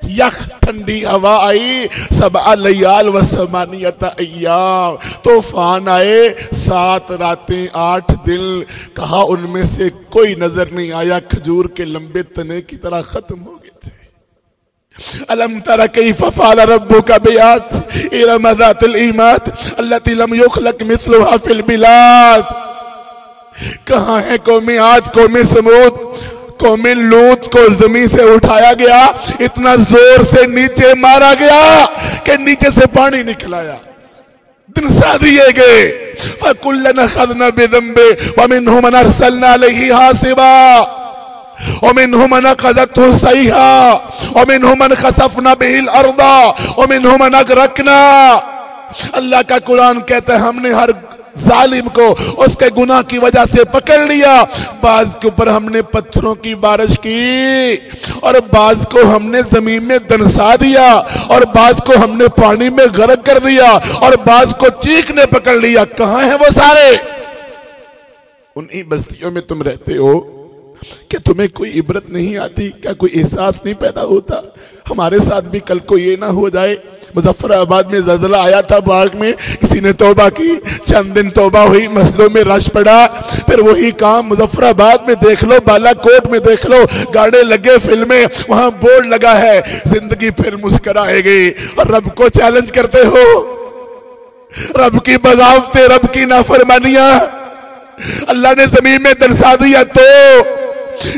یخ ٹھنڈی ہوا آئی، سبع لیال و سمانیت ایام۔ توفان آئے، سات راتیں آٹھ دل۔ کہا ان میں سے کوئی نظر نہیں آیا، کھجور کے لمبے تنے کی طرح ختم ہو گئے تھے۔ علم تر کیف فعل ربک بیات ارم ذات الایمات، اللتی لم یخلق مثلها فی البلاد۔ کہاں ہے قومی آج قومی سمود قوم لوت کو زمین سے اٹھایا گیا، اتنا زور سے نیچے مارا گیا کہ نیچے سے پانی نکلایا دنسا دیے گئے فَكُلَّنَا خَذْنَا بِذَنْبِ وَمِنْهُ مَنْ أَرْسَلْنَا عَلَيْهِ حَاسِبًا وَمِنْهُ مَنْ قَذَتْهُ سَيْحًا وَمِنْهُ مَنْ خَسَفْنَا بِهِ الْأَرْضَ وَمِنْهُ مَنْ أَغْرَقْنَا۔ اللہ کا قرآن کہتا ہے، ہم نے ہر ظالم کو اس کے گناہ کی وجہ سے پکڑ لیا۔ بعض کے اوپر ہم نے پتھروں کی بارش کی اور بعض کو ہم نے زمین میں دنسا دیا اور بعض کو ہم نے پانی میں غرق کر دیا اور بعض کو چیخ نے پکڑ لیا۔ کہاں ہیں وہ سارے؟ انہی بستیوں میں تم رہتے ہو۔ کہ تمہیں کوئی عبرت نہیں آتی، کیا کوئی احساس نہیں پیدا ہوتا؟ ہمارے ساتھ بھی کل کو یہ نہ ہو جائے۔ مظفر آباد میں زلزلہ آیا تھا باغ میں، کسی نے توبہ کی۔ چند دن توبہ ہوئی، مسجدوں میں رش پڑا۔ پھر وہی کام مظفر آباد میں دیکھ لو بالا کوٹ میں دیکھ لو۔ گاڑے لگے فلمیں، وہاں بورڈ لگا ہے۔ زندگی پھر مسکرائے گئی۔ اور رب کو چیلنج کرتے ہو۔ رب کی بغاوتیں، رب کی نافرمانیاں۔ اللہ نے زمین میں درسا دیا تو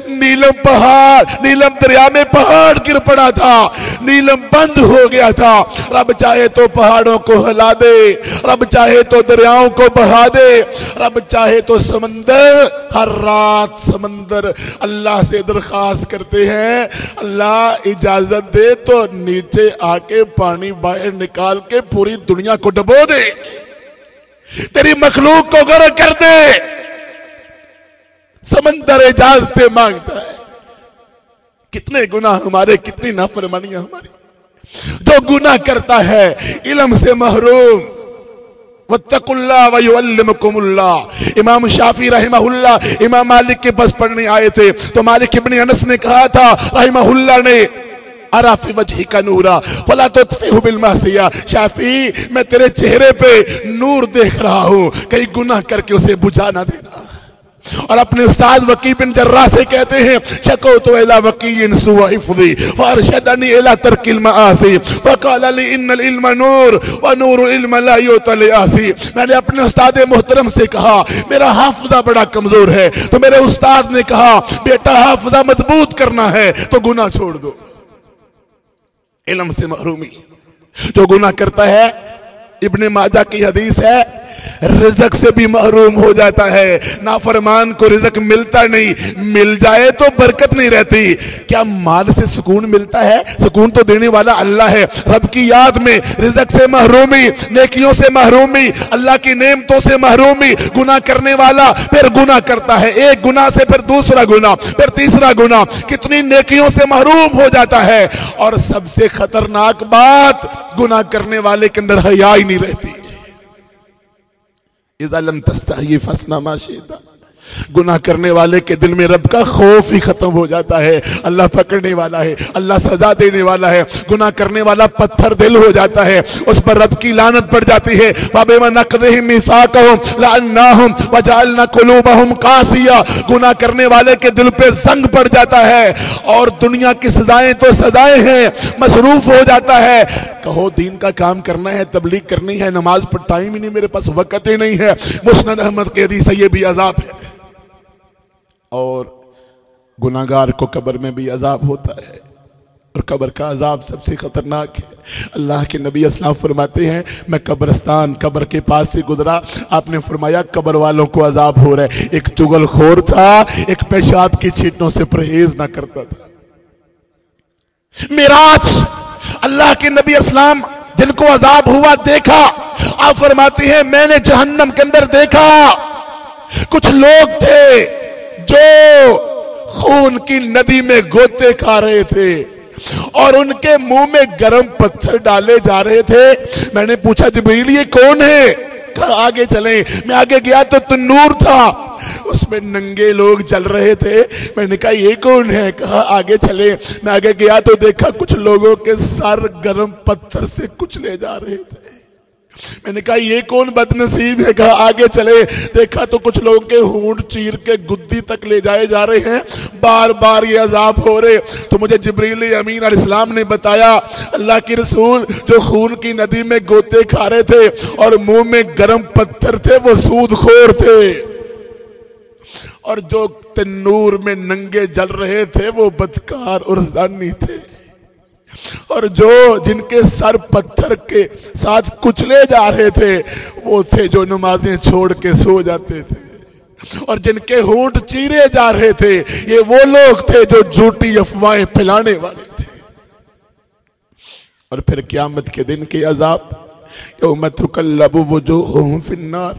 نیلم پہاڑ، نیلم دریا میں پہاڑ گر پڑا تھا، نیلم بند ہو گیا تھا۔ رب چاہے تو پہاڑوں کو ہلا دے، رب چاہے تو دریاؤں کو بہا دے، رب چاہے تو سمندر، ہر رات سمندر اللہ سے درخواست کرتے ہیں۔ اللہ اجازت دے تو نیچے آ کے پانی باہر نکال کے پوری دنیا کو ڈبو دے۔ تیری مخلوق کو غرق کر دے۔ سمندر اجازتیں مانگتا ہے۔ کتنے گناہ ہمارے، کتنی نافرمانیاں ہماری۔ جو گناہ کرتا ہے، علم سے محروم۔ وَاتَّقُوا اللَّهَ وَيُعَلِّمُكُمُ اللَّهِ امام شافی رحمہ اللہ، امام مالک کے پس پڑھنے آئے تھے۔ تو مالک ابن انس نے کہا تھا، رحمہ اللہ نے، ارا فی وجہی کا نورا، فلا تطفیہ بالمحسیہ شافی میں تیرے چہرے پہ نور دیکھ رہا ہوں۔ کئی گناہ کر کے اسے بجھا نہ دینا۔ اور اپنے استاد وقی بن جرہ سے کہتے ہیں شکو تو الہ وقی سوہ حفظی، فارشدنی الہ ترک المعاسی فقال لی ان العلم نور، ونور العلم لا یوتل آسی میں نے اپنے استاد محترم سے کہا، میرا حافظہ بڑا کمزور ہے۔ تو میرے استاد نے کہا، بیٹا حافظہ مضبوط کرنا ہے، تو گناہ چھوڑ دو۔ علم سے محرومی۔ جو گناہ کرتا ہے، ابن ماجہ کی حدیث ہے رزق سے بھی محروم ہو جاتا ہے۔ نافرمان کو رزق ملتا نہیں۔ مل جائے تو برکت نہیں رہتی۔ کیا مال سے سکون ملتا ہے؟ سکون تو دینے والا اللہ ہے۔ رب کی یاد میں رزق سے محرومی، نیکیوں سے محرومی، اللہ کی نعمتوں سے محرومی۔ گناہ کرنے والا پھر گناہ کرتا ہے۔ ایک گناہ سے پھر دوسرا گناہ، پھر تیسرا گناہ۔ کتنی نیکیوں سے محروم ہو جاتا ہے۔ اور سب سے خطرناک بات، گناہ کرنے والے کے اندر حیا ہی نہیں رہتی۔ إذا لم تستحي فاسنى ما شئت. گناہ کرنے والے کے دل میں رب کا خوف ہی ختم ہو جاتا ہے۔ اللہ پکڑنے والا ہے، اللہ سزا دینے والا ہے۔ گناہ کرنے والا پتھر دل ہو جاتا ہے۔ اس پر رب کی لانت پڑ جاتی ہے۔ وَبِمَا نَقْدِهِمْ مِثَاقَهُمْ لَعَنَّاهُمْ وَجَعَلْنَا قُلُوبَهُمْ قَاسِيَا گناہ کرنے والے کے دل پہ زنگ پڑ جاتا ہے۔ اور دنیا کی سزائیں تو سزائیں ہیں۔ مصروف ہو جاتا ہے۔ کہو، دین کا کام کرنا ہے، تبلیغ کرنی ہے۔ نماز پر ٹائم ہی نہیں، میرے پاس وقت ہی نہیں ہے۔ مسند احمد کے حدیث ہے یہ بھی عذاب ہے۔ اور گناہگار کو قبر میں بھی عذاب ہوتا ہے اور قبر کا عذاب سب سے خطرناک ہے۔ اللہ کے نبی اسلام فرماتے ہیں، میں قبرستان، قبر کے پاس سے گزرا۔ آپ نے فرمایا، قبر والوں کو عذاب ہو رہا ہے۔ ایک چگل خور تھا، ایک پیشاب کی چھیٹنوں سے پرہیز نہ کرتا تھا۔ میراج، اللہ کے نبی اسلام جن کو عذاب ہوا، دیکھا۔ آپ فرماتے ہیں، میں نے جہنم کے اندر دیکھا۔ کچھ لوگ تھے۔ جو خون کی ندی میں گوتے کھا رہے تھے اور ان کے منہ میں گرم پتھر ڈالے جا رہے تھے، میں نے پوچھا، جبریل، یہ کون ہے؟ کہا، آگے چلیں۔ میں آگے گیا تو تنور تھا۔ اس میں ننگے لوگ چل رہے تھے۔ میں نے کہا، یہ کون ہے؟ کہا، آگے چلے میں آگے گیا تو دیکھا، کچھ لوگوں کے سر گرم پتھر سے کچھ لے جا رہے تھے۔ میں نے کہا، یہ کون بد نصیب ہے؟ کہا، آگے چلے، دیکھا تو کچھ لوگوں کے ہونٹ چیر کے گدی تک لے جائے جا رہے ہیں۔ بار بار یہ عذاب ہو رہے۔ تو مجھے جبریل امین علیہ السلام نے بتایا، اللہ کی رسول جو خون کی ندی میں گوتے کھا رہے تھے اور منہ میں گرم پتھر تھے، وہ سود خور تھے۔ اور جو تنور میں ننگے جل رہے تھے، وہ بدکار اور زانی تھے۔ اور جو جن کے سر پتھر کے ساتھ کچلے جا رہے تھے، وہ تھے جو نمازیں چھوڑ کے سو جاتے تھے۔ اور جن کے ہونٹ چیرے جا رہے تھے، یہ وہ لوگ تھے جو جھوٹی افواہیں پھیلانے والے تھے۔ اور پھر قیامت کے دن کے عذاب، یوم تکلب وجوہم فی النار،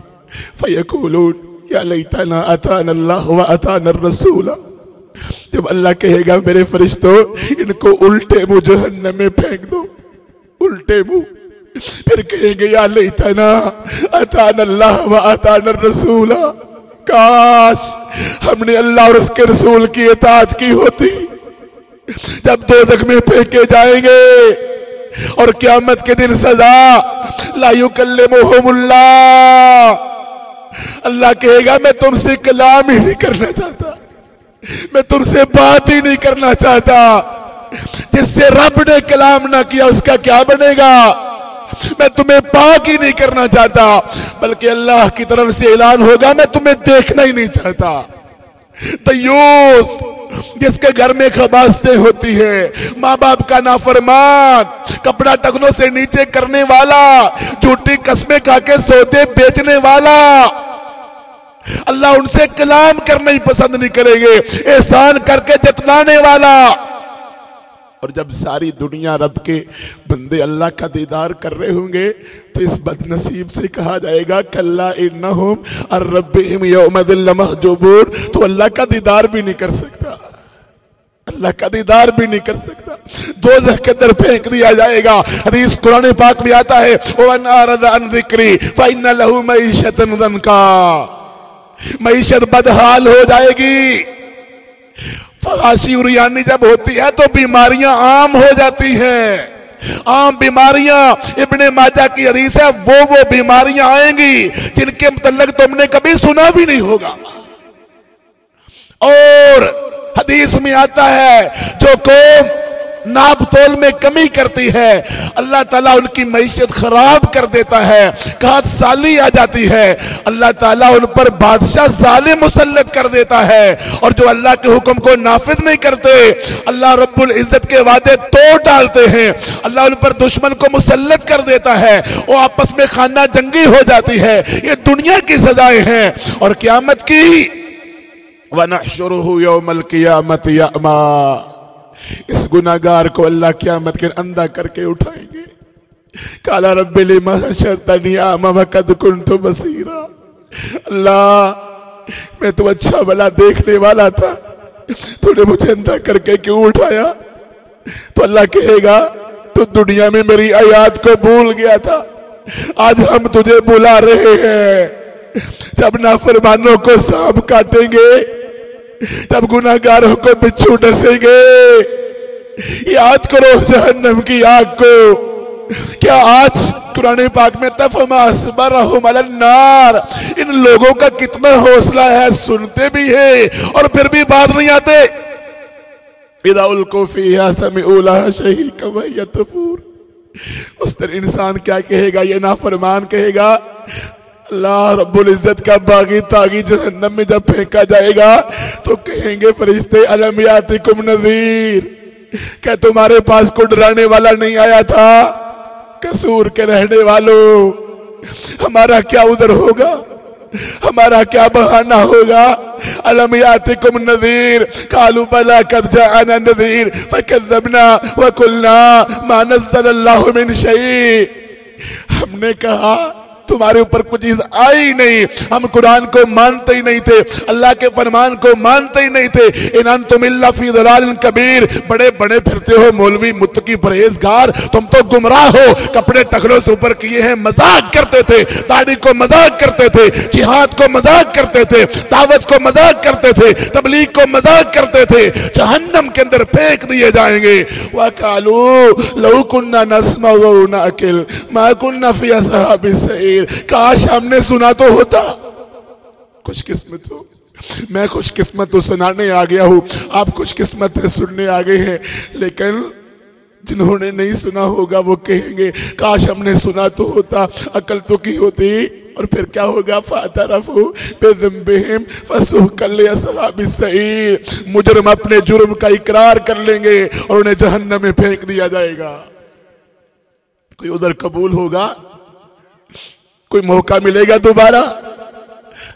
فیقولون، یا لیتنا اتانا اللہ و اتانا الرسول جب اللہ کہے گا میرے فرشتوں، ان کو الٹے منہ جہنم میں پھینک دو۔ الٹے منہ۔ پھر کہیں گے، یا لیتنا، اتانا اللہ و اتانا الرسول کاش ہم نے اللہ اور اس کے رسول کی اطاعت کی ہوتی۔ جب دو میں پھینکے جائیں گے، اور قیامت کے دن سزا۔ لا یکلمہم اللہ۔ اللہ کہے گا، میں تم سے کلام ہی نہیں کرنا چاہتا۔ میں تم سے بات ہی نہیں کرنا چاہتا۔ جس سے رب نے کلام نہ کیا، اس کا کیا بنے گا؟ میں تمہیں پاک ہی نہیں کرنا چاہتا، بلکہ اللہ کی طرف سے اعلان ہوگا، میں تمہیں دیکھنا ہی نہیں چاہتا۔ تیوس جس کے گھر میں خباستیں ہوتی ہے ماں باپ کا نافرمان، کپڑا ٹکنوں سے نیچے کرنے والا، جھوٹی قسمیں کھا کے سوتے بیچنے والا۔ اللہ ان سے کلام کرنا ہی پسند نہیں کریں گے۔ احسان کر کے جتلانے والا۔ اور جب ساری دنیا رب کے بندے اللہ کا دیدار کر رہے ہوں گے، تو اس بد نصیب سے کہا جائے گا کلا انہم الربہم یوم دل تو اللہ کا دیدار بھی نہیں کر سکتا۔ اللہ کا دیدار بھی نہیں کر سکتا۔ دوزہ کے در پھینک دیا جائے گا۔ حدیث قرآن پاک میں آتا ہے وَأَنْ آرَدَ عَنْ ذِكْرِ فَإِنَّ لَهُ مَعِشَةً ذَنْكَا معیشت بدحال ہو جائے گی۔ فغاشی اریانی جب ہوتی ہے تو بیماریاں عام ہو جاتی ہیں۔ عام بیماریاں ابن ماجہ کی حدیث ہے، وہ وہ بیماریاں آئیں گی جن کے متعلق تم نے کبھی سنا بھی نہیں ہوگا۔ اور حدیث میں آتا ہے، جو قوم ناب تول میں کمی کرتی ہے۔ اللہ تعالیٰ ان کی معیشت خراب کر دیتا ہے کہت سالی آ جاتی ہے۔ اللہ تعالیٰ ان پر بادشاہ ظالم مسلط کر دیتا ہے۔ اور جو اللہ کے حکم کو نافذ نہیں کرتے، اللہ رب العزت کے وعدے توڑ ڈالتے ہیں۔ اللہ ان پر دشمن کو مسلط کر دیتا ہے۔ وہ آپس میں خانہ جنگی ہو جاتی ہے۔ یہ دنیا کی سزائیں ہیں۔ اور قیامت کی۔ وَنَحْشُرُهُ يَوْمَ الْقِيَامَةِ يَأْمَا۔ اس گناہگار کو اللہ قیامت کے اندھا کر کے اٹھائیں گے۔ کالا رب لما شرطنی آما وقد کنتو بصیرا۔ اللہ، میں تو اچھا بلا دیکھنے والا تھا۔ تو نے مجھے اندھا کر کے کیوں اٹھایا؟ تو اللہ کہے گا، تو دنیا میں میری آیات کو بھول گیا تھا۔ آج ہم تجھے بلا رہے ہیں۔ جب نافرمانوں کو سانپ کاٹیں گے تب گناہگاروں کو بچھو ڈسیں گے۔ یاد کرو جہنم کی آگ کو۔ کیا آج قرآن پاک میں تفما اسبرہم علی النار؟ ان لوگوں کا کتنا حوصلہ ہے، سنتے بھی ہیں اور پھر بھی بات نہیں آتے۔ اذا الکو فیہا سمعو لہا شہیکا وہی تفور اس در انسان کیا کہے گا؟ یہ نافرمان کہے گا۔ اللہ رب العزت کا باغی تاغی جہنم میں جب پھینکا جائے گا، تو کہیں گے فرشتے علمیاتکم نظیر کہ تمہارے پاس کو ڈرانے والا نہیں آیا تھا، قصور کے رہنے والوں۔ ہمارا کیا ادھر ہوگا؟ ہمارا کیا بہانہ ہوگا؟ علمیاتکم نظیر قالوا بلا قد جاءنا نظیر فکذبنا وکلنا ما نزل اللہ من شیئی ہم نے کہا تمہارے اوپر کچھ چیز آئی نہیں۔ ہم قرآن کو مانتے ہی نہیں تھے، اللہ کے فرمان کو مانتے ہی نہیں تھے۔ انان تم اللہ فی ضلال کبیر۔ بڑے بڑے پھرتے ہو مولوی متقی پرہیزگار۔ تم تو گمراہ ہو، کپڑے ٹکڑوں سے اوپر کیے ہیں مزاق کرتے تھے۔ داڑھی کو مزاق کرتے تھے، جہاد کو مزاق کرتے تھے، دعوت کو مزاق کرتے تھے، تبلیغ کو مزاق کرتے تھے۔ جہنم کے اندر پھینک دیے جائیں گے۔ وَقَالُوا لَوْ كُنَّا نَسْمَ وَنَأْكِلْ مَا كُنَّا فِي أَصْحَابِ السَّعِيرِ شیر کاش ہم نے سنا تو ہوتا۔ خوش قسمت ہو۔ میں خوش قسمت تو سنانے آ گیا ہوں۔ آپ خوش قسمت سننے آگے ہیں۔ لیکن جنہوں نے نہیں سنا ہوگا، وہ کہیں گے، کاش ہم نے سنا تو ہوتا۔ عقل تو کی ہوتی۔ اور پھر کیا ہوگا؟ فاترفو بذنبہم فسحقا لاصحاب السعیر۔ مجرم اپنے جرم کا اقرار کر لیں گے اور انہیں جہنم میں پھینک دیا جائے گا۔ کوئی ادھر قبول ہوگا؟ کوئی موقع ملے گا دوبارہ؟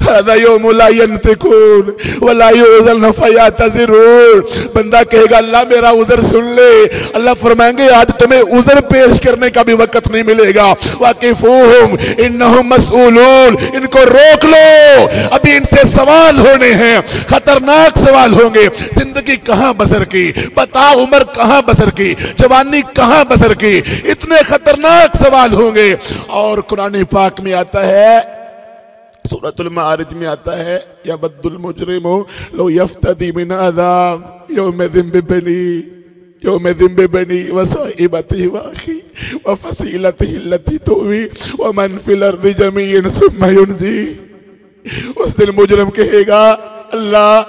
هذا يوم لا ينتقون ولا يؤذن فيعتذرون بندہ کہے گا، اللہ میرا عذر سن لے. اللہ فرمائیں گے، آج تمہیں عذر پیش کرنے کا بھی وقت نہیں ملے گا. واقفوہم انہم مسئولون. ان کو روک لو. ابھی ان سے سوال ہونے ہیں. خطرناک سوال ہوں گے. زندگی کہاں بسر کی؟ بتا عمر کہاں بسر کی؟ جوانی کہاں بسر کی؟ اتنے خطرناک سوال ہوں گے. اور قرآن پاک میں آتا ہے سورة المعارج میں آتا ہے، یا بد المجرم، لو یفتدی من عذاب یوم ذنب بنی یوم ذنب بنی وصائبتی واخی وفصیلتی اللتی تووی ومن فی الارض جمعین ثم ینجی۔ اس دن مجرم کہے گا، اللہ،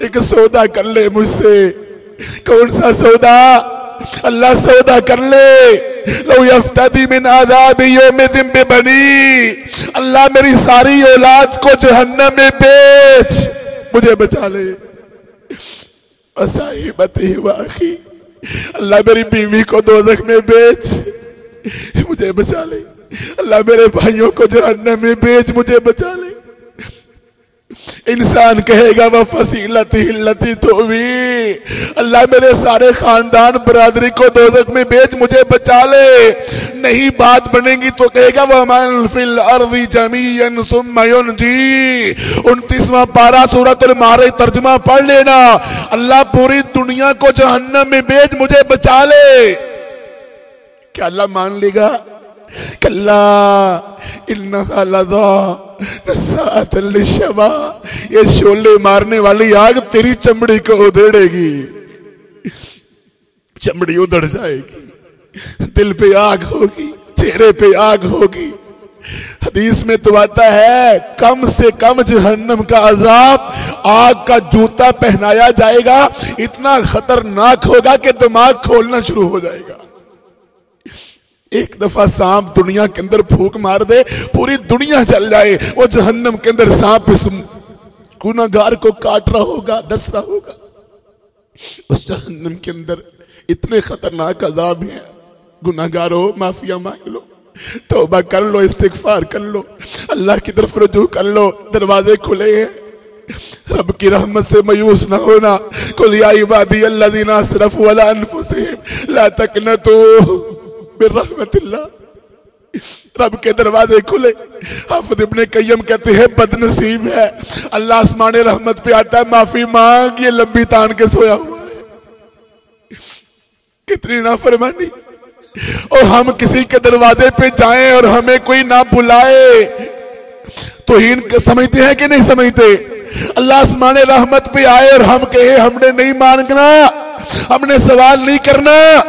ایک سودا کر لے مجھ سے۔ کون سا سودا؟ اللہ سودا کر لے۔ لو یفتدی من عذاب یوم ذنب بنی اللہ میری ساری اولاد کو جہنم میں بیچ۔ مجھے بچا لے۔ صاحبتی واخی اللہ میری بیوی کو دوزخ میں بیچ۔ مجھے بچا لے۔ اللہ میرے بھائیوں کو جہنم میں بیچ۔ مجھے بچا لے۔ انسان کہے گا، وہ فصیلتی ہلتی تو بھی اللہ میرے سارے خاندان، برادری کو دوزک میں بیچ مجھے بچا لے۔ نہیں بات بنے گی تو کہے گا وہ من فی الارض جمیعن ثم انتیسواں پارا سورت المارے، ترجمہ پڑھ لینا۔ اللہ پوری دنیا کو جہنم میں بیچ مجھے بچا لے۔ کیا اللہ مان لے گا؟ کلا، انہا لذا۔ نسات لشبا یہ شولے مارنے والی آگ تیری چمڑی کو ادھڑے گی چمڑی ادھڑ جائے گی دل پہ آگ ہوگی چہرے پہ آگ ہوگی حدیث میں تو آتا ہے کم سے کم جہنم کا عذاب آگ کا جوتا پہنایا جائے گا اتنا خطرناک ہوگا کہ دماغ کھولنا شروع ہو جائے گا ایک دفعہ سانپ دنیا کے اندر پھوک مار دے، پوری دنیا چل جائے، وہ جہنم کے اندر سانپ اس گناہگار کو کاٹ رہا ہوگا، ڈس رہا ہوگا۔ اس جہنم کے اندر اتنے خطرناک عذاب ہیں۔ گناہگار ہو، معافیا مانگ لو، توبہ کر لو، استغفار کر لو، اللہ کی طرف رجوع کر لو، دروازے کھلے ہیں۔ رب کی رحمت سے میوس نہ ہونا۔ کل یا عبادی اللہ الذین اسرفوا علی انفسهم لا تقنطوا۔ من رحمت اللہ۔ رب کے دروازے کھلے۔ حافظ ابن قیم کہتے ہیں بد نصیب ہے۔ اللہ آسمان رحمت پہ آتا ہے، معافی مانگ، یہ لمبی تان کے سویا ہوا ہے۔ کتنی نافرمانی۔ اور ہم کسی کے دروازے پہ جائیں اور ہمیں کوئی نہ بلائے۔ تو ہین سمجھتے ہیں کہ نہیں سمجھتے؟ اللہ آسمان رحمت پہ آئے اور ہم کہے، ہم نے نہیں مانگنا، ہم نے سوال نہیں کرنا۔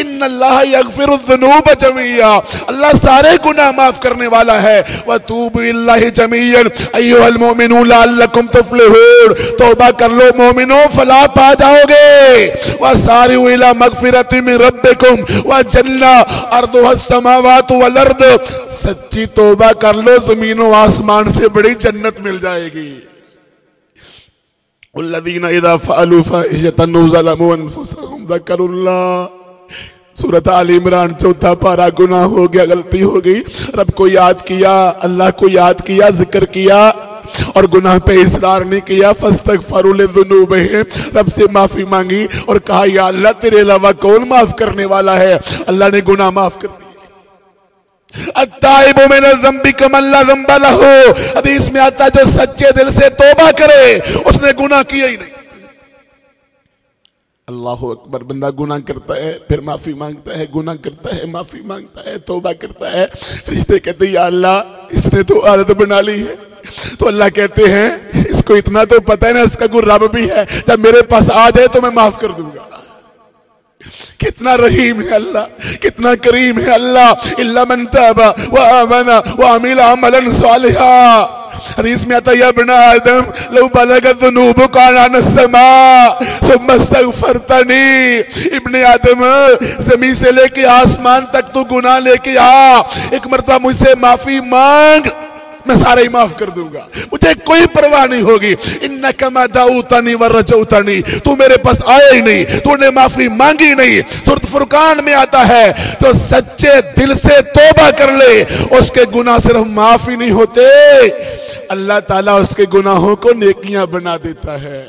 ان اللہ یغفر الذنوب جميعا۔ اللہ سارے گناہ معاف کرنے والا ہے۔ وتوب اللہ جميعا۔ ایها المؤمنون لعلكم تفلحون۔ توبہ کر لو مومنوں، فلاح پا جاؤ گے۔ وسارعوا الى مغفرة من ربكم۔ وجنة ارضها السماوات والارض سچی توبہ کر لو، زمین و آسمان سے بڑی جنت مل جائے گی۔ الذين اذا فعلوا فاحشة ظلموا انفسهم ذكروا الله سورت علی عمران چوتھا پارا گناہ ہو گیا، غلطی ہو گئی۔ رب کو یاد کیا، اللہ کو یاد کیا، ذکر کیا اور گناہ پہ اصرار نہیں کیا۔ فستغفروا لذنوبہم۔ رب سے معافی مانگی اور کہا، یا اللہ، تیرے علاوہ کون معاف کرنے والا ہے؟ اللہ نے گناہ معاف کر دیا۔ التائب من الذنب کم اللہ ذنب لہو۔ حدیث میں آتا ہے، جو سچے دل سے توبہ کرے، اس نے گناہ کیا ہی نہیں۔ اللہ اکبر، بندہ گناہ کرتا ہے، پھر معافی مانگتا ہے، گناہ کرتا ہے، معافی مانگتا ہے، توبہ کرتا ہے۔ فرشتے کہتے ہیں، یا اللہ، اس نے تو عادت بنا لی ہے۔ تو اللہ کہتے ہیں، اس کو اتنا تو پتہ ہے نا، اس کا کوئی رب بھی ہے۔ جب میرے پاس آ جائے تو میں معاف کر دوں گا۔ کتنا رحیم ہے اللہ، کتنا کریم ہے اللہ۔ اللہ من تاب وآمن وعمل عملا صالحا۔ حدیث میں آتا یا ابن آدم، لو بلغت ذنوب کانان السماء، ثم استغفرتنی۔ ابن آدم، زمین سے لے کے آسمان تک تو گناہ لے کے آ۔ ایک مرتبہ مجھ سے معافی مانگ۔ میں سارے ہی معاف کر دوں گا۔ مجھے کوئی پرواہ نہیں ہوگی۔ انکا ما دعوتنی ورجوتنی تو میرے پاس آئے ہی نہیں۔ تو نے معافی مانگی نہیں۔ سورت فرقان میں آتا ہے۔ تو سچے دل سے توبہ کر لے۔ اس کے گناہ صرف معافی نہیں ہوتے۔ اللہ تعالیٰ اس کے گناہوں کو نیکیاں بنا دیتا ہے۔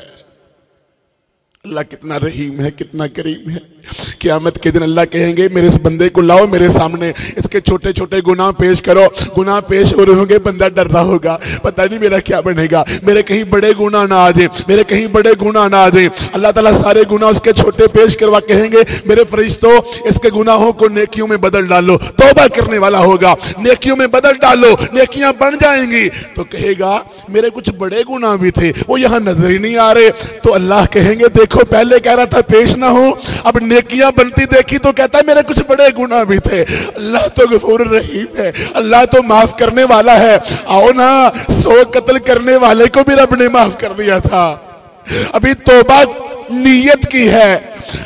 اللہ کتنا رحیم ہے، کتنا کریم ہے۔ قیامت کے دن اللہ کہیں گے، میرے اس بندے کو لاؤ میرے سامنے۔ اس کے چھوٹے چھوٹے گناہ پیش کرو۔ گناہ پیش ہو رہے ہوں گے، بندہ ڈر رہا ہوگا۔ پتہ نہیں میرا کیا بنے گا۔ میرے کہیں بڑے گناہ نہ آ جائیں۔ میرے کہیں بڑے گناہ نہ آ جائیں۔ اللہ تعالیٰ سارے گناہ اس کے چھوٹے پیش کروا کہیں گے، میرے فرشتوں اس کے گناہوں کو نیکیوں میں بدل ڈالو۔ توبہ کرنے والا ہوگا۔ نیکیوں میں بدل ڈالو۔ نیکیاں بن جائیں گی۔ تو کہے گا، میرے کچھ بڑے گناہ بھی تھے، وہ یہاں نظر ہی نہیں آ رہے۔ تو اللہ کہیں گے، دیکھو، پہلے کہہ رہا تھا، پیش نہ ہو۔ اب نیکیاں بنتی دیکھی تو کہتا ہے میرے کچھ بڑے گناہ بھی تھے۔ اللہ تو غفور رحیم ہے۔ اللہ تو معاف کرنے والا ہے۔ آؤ نا، سو قتل کرنے والے کو بھی رب نے معاف کر دیا تھا۔ ابھی توبہ نیت کی ہے۔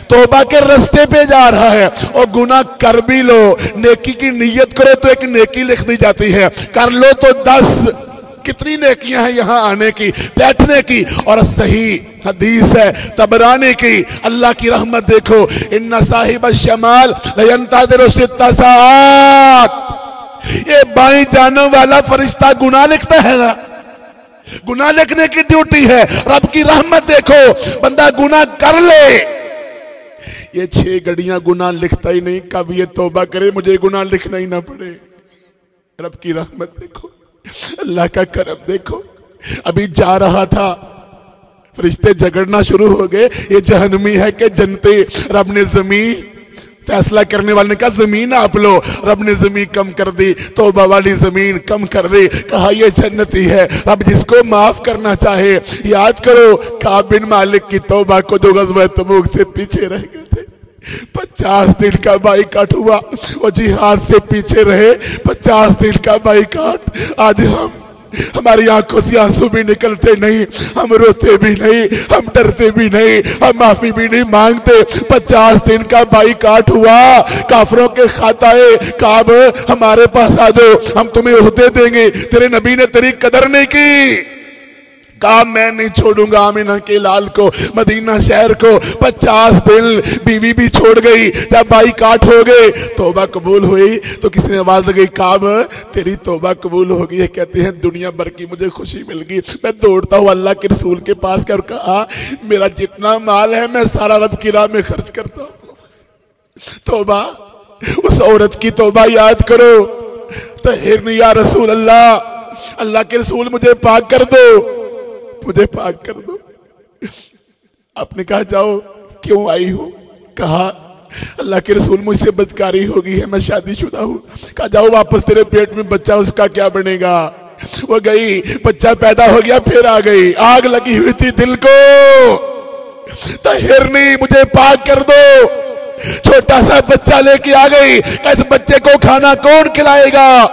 توبہ کے رستے پہ جا رہا ہے۔ اور گناہ کر بھی لو۔ نیکی کی نیت کرو تو ایک نیکی لکھ دی جاتی ہے۔ کر لو تو دس۔ کتنی نیکیاں ہیں یہاں آنے کی، بیٹھنے کی، اور صحیح حدیث ہے، تبرانے کی۔ اللہ کی رحمت دیکھو، ان صاحب الشمال لینتادر ست ساعات یہ بائیں جانے والا فرشتہ گناہ لکھتا ہے نا۔ گناہ لکھنے کی ڈیوٹی ہے۔ رب کی رحمت دیکھو، بندہ گناہ کر لے۔ یہ چھ گڑیاں گناہ لکھتا ہی نہیں، کب یہ توبہ کرے، مجھے گناہ لکھنا ہی نہ پڑے۔ رب کی رحمت دیکھو۔ اللہ کا کرم دیکھو، ابھی جا رہا تھا۔ فرشتے جگڑنا شروع ہو گئے۔ یہ جہنمی ہے کہ جنتے، رب نے زمین، فیصلہ کرنے والے نے کہا، زمین آپ لو۔ رب نے زمین کم کر دی، توبہ والی زمین کم کر دی۔ کہا، یہ جنتی ہے۔ رب جس کو معاف کرنا چاہے، یاد کرو، کعب بن مالک کی توبہ کو جو غزوہ تبوک سے پیچھے رہ گئے تھے۔ پچاس دن کا بائی کاٹ ہوا وہ جہاد سے پیچھے رہے۔ پچاس دن کا بائی کاٹ۔ آج ہم ہماری آنکھوں سے آنسو بھی نکلتے نہیں۔ ہم روتے بھی نہیں۔ ہم ڈرتے بھی نہیں۔ ہم معافی بھی نہیں مانگتے۔ پچاس دن کا بائی کاٹ ہوا۔ کافروں کے خاتائے کعب ہمارے پاس آ جاؤ۔ ہم تمہیں عہدے دیں گے۔ تیرے نبی نے تیری قدر نہیں کی۔ کہا میں نہیں چھوڑوں گا، آمینہ کے لال کو، مدینہ شہر کو۔ پچاس دن بیوی بھی چھوڑ گئی، جب بائی کاٹ ہو گئے، توبہ قبول ہوئی۔ تو کسی نے آواز لگئی کعب تیری توبہ قبول ہو گئی کہتے ہیں، دنیا بھر کی مجھے خوشی مل گئی۔ میں دوڑتا ہوں اللہ کے رسول کے پاس کر کہا، میرا جتنا مال ہے، میں سارا رب کی راہ میں خرچ کرتا ہوں۔ توبہ، اس عورت کی توبہ یاد کرو۔ تہرنی یا رسول اللہ اللہ کے رسول مجھے پاک کر دو۔ مجھے پاک کر دو۔ آپ نے کہا، جاؤ، کیوں آئی ہو؟ کہا، اللہ کے رسول مجھ سے بدکاری ہوگی، ہے، میں شادی شدہ ہوں۔ کہا، جاؤ، واپس تیرے پیٹ میں بچہ، اس کا کیا بنے گا؟ وہ گئی، بچہ پیدا ہو گیا، پھر آ گئی۔ آگ لگی ہوئی تھی دل کو۔ تہرنی مجھے پاک کر دو۔ چھوٹا سا بچہ لے کے آ گئی۔ اس بچے کو کھانا کون کھلائے گا؟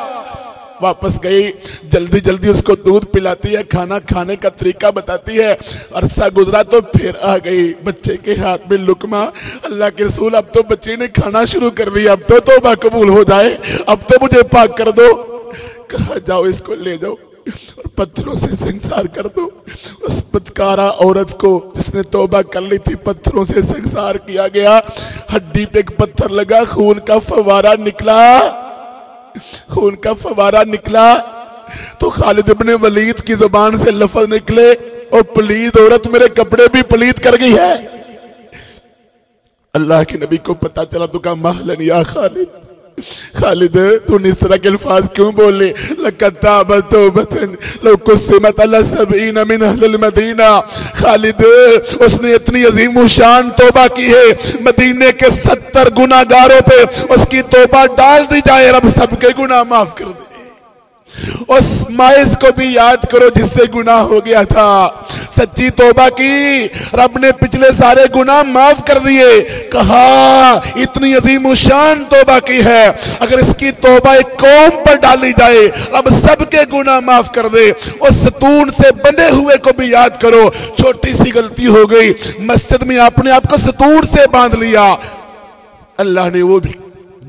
واپس گئی، جلدی جلدی اس کو دودھ پلاتی ہے، کھانا کھانے کا طریقہ بتاتی ہے۔ عرصہ گزرا تو پھر آ گئی۔ بچے کے ہاتھ میں لکما اللہ کے رسول، اب تو بچے نے کھانا شروع کر دیا۔ اب تو توبہ قبول ہو جائے۔ اب تو مجھے پاک کر دو۔ کہا، جاؤ اس کو لے جاؤ اور پتھروں سے سنسار کر دو۔ اس بدکارا عورت کو جس نے توبہ کر لی تھی، پتھروں سے سنسار کیا گیا۔ ہڈی پہ ایک پتھر لگا، خون کا فوارہ نکلا۔ خون کا فوارہ نکلا تو خالد ابن ولید کی زبان سے لفظ نکلے اور پلید عورت میرے کپڑے بھی پلید کر گئی ہے۔ اللہ کے نبی کو پتا چلا تو کہا محلن یا خالد۔ خالد تو نے اس طرح کے الفاظ کیوں بولے؟ لَقَدْ تَعْبَ تَوْبَتًا، لَوْ قُسِّمَتْ عَلَى سَبْعِينَ خالد، اس نے اتنی عظیم و شان توبہ کی ہے، مدینے کے ستر گناہگاروں پہ اس کی توبہ ڈال دی جائے، رب سب کے گناہ معاف کر دے۔ اس مائز کو بھی یاد کرو جس سے گناہ ہو گیا تھا۔ سچی توبہ کی۔ رب نے پچھلے سارے گناہ معاف کر دیے۔ کہا، اتنی عظیم و شان توبہ کی ہے۔ اگر اس کی توبہ ایک قوم پر ڈالی جائے، رب سب کے گناہ معاف کر دے۔ اس ستون سے بندے ہوئے کو بھی یاد کرو۔ چھوٹی سی غلطی ہو گئی۔ مسجد میں آپ نے آپ کو ستون سے باندھ لیا۔ اللہ نے وہ بھی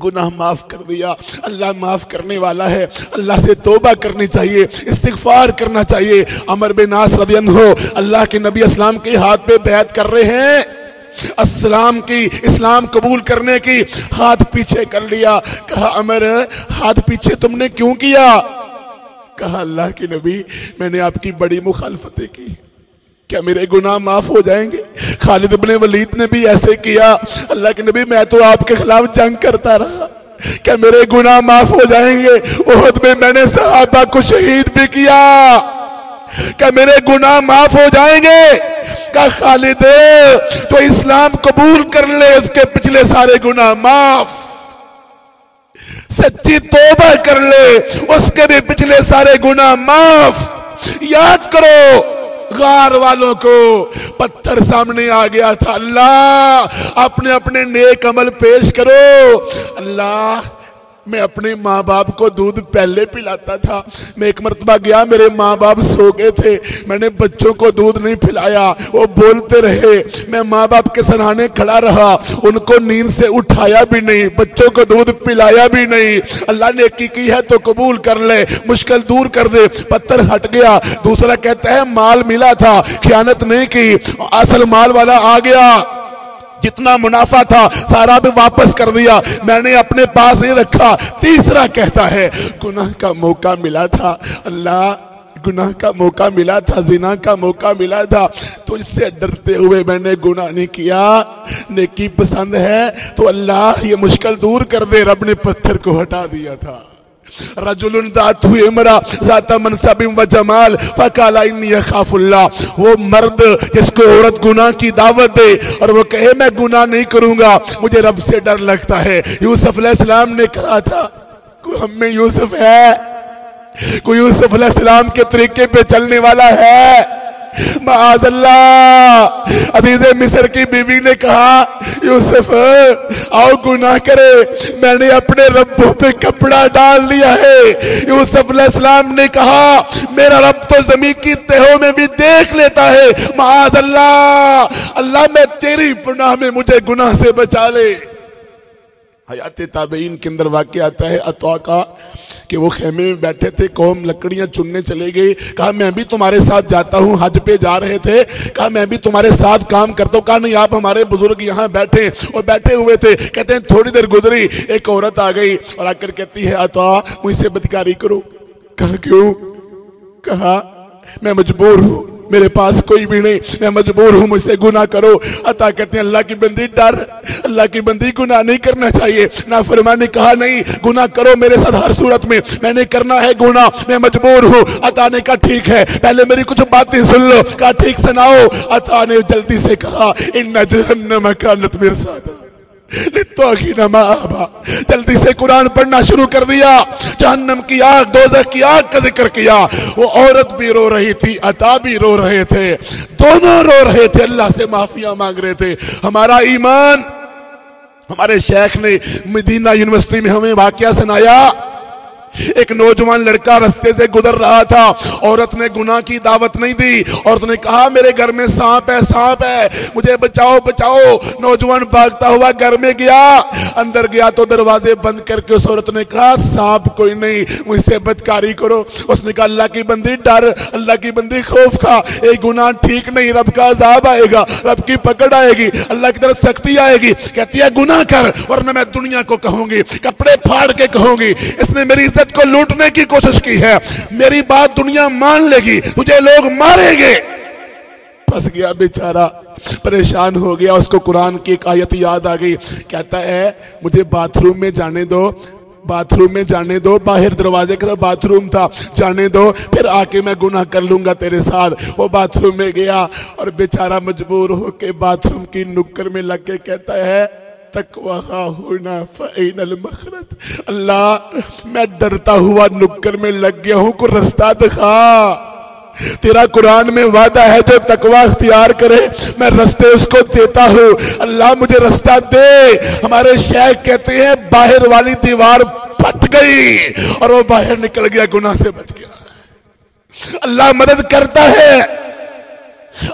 گناہ معاف کر دیا۔ اللہ معاف کرنے والا ہے۔ اللہ سے توبہ کرنی چاہیے، استغفار کرنا چاہیے۔ عمر بن ناس رضی اللہ اللہ کے نبی اسلام کے ہاتھ پہ بیعت کر رہے ہیں۔ اسلام کی، اسلام قبول کرنے کی ہاتھ پیچھے کر لیا۔ کہا، عمر، ہاتھ پیچھے تم نے کیوں کیا؟ کہا، اللہ کے نبی، میں نے آپ کی بڑی مخالفتیں کی۔ کیا میرے گناہ معاف ہو جائیں گے؟ خالد ابن ولید نے بھی ایسے کیا، اللہ کے نبی، میں تو آپ کے خلاف جنگ کرتا رہا۔ کیا میرے گناہ معاف ہو جائیں گے؟ احد میں میں نے صحابہ کو شہید بھی کیا۔ کیا میرے گناہ معاف ہو جائیں گے؟ کیا خالد، تو اسلام قبول کر لے، اس کے پچھلے سارے گناہ معاف۔ سچی توبہ کر لے، اس کے بھی پچھلے سارے گناہ معاف۔ یاد کرو غار والوں کو پتھر سامنے آ گیا تھا۔ اللہ، اپنے اپنے نیک عمل پیش کرو۔ اللہ میں اپنے ماں باپ کو دودھ پہلے پلاتا تھا۔ میں ایک مرتبہ گیا، میرے ماں باپ سو گئے تھے۔ میں نے بچوں کو دودھ نہیں پلایا، وہ بولتے رہے۔ میں ماں باپ کے سرحانے کھڑا رہا، ان کو نیند سے اٹھایا بھی نہیں، بچوں کو دودھ پلایا بھی نہیں۔ اللہ نے کی کی ہے تو قبول کر لے، مشکل دور کر دے۔ پتھر ہٹ گیا۔ دوسرا کہتا ہے، مال ملا تھا، خیانت نہیں کی۔ اصل مال والا آ گیا۔ جتنا منافع تھا، سارا بھی واپس کر دیا۔ میں نے اپنے پاس نہیں رکھا۔ تیسرا کہتا ہے، گناہ کا موقع ملا تھا۔ اللہ، گناہ کا موقع ملا تھا، زنا کا موقع ملا تھا۔ تو اس سے ڈرتے ہوئے میں نے گناہ نہیں کیا۔ نیکی پسند ہے۔ تو اللہ، یہ مشکل دور کر دے۔ رب نے پتھر کو ہٹا دیا تھا۔ رجل ذات امرا ذات منصب و جمال، فقال انی اخاف اللہ۔ وہ مرد جس کو عورت گناہ کی دعوت دے، اور وہ کہے میں گناہ نہیں کروں گا، مجھے رب سے ڈر لگتا ہے۔ یوسف علیہ السلام نے کہا تھا، کوئی ہم میں یوسف ہے؟ کوئی یوسف علیہ السلام کے طریقے پہ چلنے والا ہے؟ معاذ اللہ۔ عزیز مصر کی بیوی نے کہا، یوسف، آؤ گناہ کرے۔ میں نے اپنے ربوں پہ کپڑا ڈال لیا ہے۔ یوسف علیہ السلام نے کہا، میرا رب تو زمین کی تہوں میں بھی دیکھ لیتا ہے۔ معاذ اللہ۔ اللہ، میں تیری پناہ میں مجھے گناہ سے بچا لے۔ حیات تابعین کے اندر واقع آتا ہے، اتوا کا کہ وہ خیمے میں بیٹھے تھے، قوم لکڑیاں چننے چلے گئے۔ کہا، میں بھی تمہارے ساتھ جاتا ہوں، حج پہ جا رہے تھے۔ کہا، میں بھی تمہارے ساتھ کام کرتا ہوں۔ کہا، نہیں، آپ ہمارے بزرگ یہاں بیٹھے اور بیٹھے ہوئے تھے۔ کہتے ہیں، تھوڑی دیر گزری، ایک عورت آ گئی اور آ کر کہتی ہے آتا مجھ سے بدکاری کرو۔ کہا، کیوں؟ کہا، میں مجبور ہوں۔ میرے پاس کوئی بھی نہیں، میں مجبور ہوں، مجھ سے گناہ کرو۔ عطا کہتے ہیں، اللہ کی بندی ڈر، اللہ کی بندی گناہ نہیں کرنا چاہیے۔ نہ فرمان نے کہا نہیں، گناہ کرو میرے ساتھ ہر صورت میں۔ میں نے کرنا ہے گناہ، میں مجبور ہوں۔ عطا نے کہا ٹھیک ہے، پہلے میری کچھ باتیں سن لو۔ کہا ٹھیک، سناؤ۔ عطا نے جلدی سے کہا، ان جہنم کانت میرے جلدی سے قرآن پڑھنا شروع کر دیا۔ جہنم کی آگ دوزہ کی آگ کا ذکر کیا۔ وہ عورت بھی رو رہی تھی، عطا بھی رو رہے تھے۔ دونوں رو رہے تھے، اللہ سے معافیاں مانگ رہے تھے۔ ہمارا ایمان، ہمارے شیخ نے مدینہ یونیورسٹی میں ہمیں واقعہ سنایا۔ ایک نوجوان لڑکا رستے سے گزر رہا تھا، عورت نے گناہ کی دعوت نہیں دی۔ عورت نے کہا، میرے گھر میں سانپ ہے سانپ ہے، مجھے بچاؤ بچاؤ۔ نوجوان بھاگتا ہوا گھر میں گیا۔ اندر گیا تو دروازے بند کر کے اس عورت نے کہا، سانپ کوئی نہیں، مجھ سے بدکاری کرو۔ اس نے کہا، اللہ کی بندی ڈر، اللہ کی بندی خوف کھا۔ ایک گناہ، ٹھیک نہیں، رب کا عذاب آئے گا، رب کی پکڑ آئے گی، اللہ کی طرف سختی آئے گی۔ کہتی ہے، گناہ کر، ورنہ میں دنیا کو کہوں گی، کپڑے پھاڑ کے کہوں گی۔ اس نے میری عزت عزت کو لوٹنے کی کوشش کی ہے۔ میری بات دنیا مان لے گی تجھے لوگ ماریں گے۔ پھنس گیا بیچارہ، پریشان ہو گیا، اس کو قرآن کی ایک آیت یاد آ گئی۔ کہتا ہے، مجھے باتھ روم میں جانے دو۔ باتھ روم میں جانے دو، باہر دروازے کا باتھ روم تھا، جانے دو۔ پھر آ کے میں گناہ کر لوں گا تیرے ساتھ۔ وہ باتھ روم میں گیا اور بیچارہ مجبور ہو کے باتھ روم کی نکر میں لگ کے کہتا ہے ہونا فعین المخرت اللہ، میں ڈرتا ہوا نکر میں لگ گیا ہوں، کو رستہ دکھا۔ تیرا قرآن میں وعدہ ہے، جو تقوی اختیار کرے، میں رستے اس کو دیتا ہوں۔ اللہ، مجھے رستہ دے۔ ہمارے شیخ کہتے ہیں، باہر والی دیوار پھٹ گئی۔ اور وہ باہر نکل گیا، گناہ سے بچ گیا۔ اللہ مدد کرتا ہے۔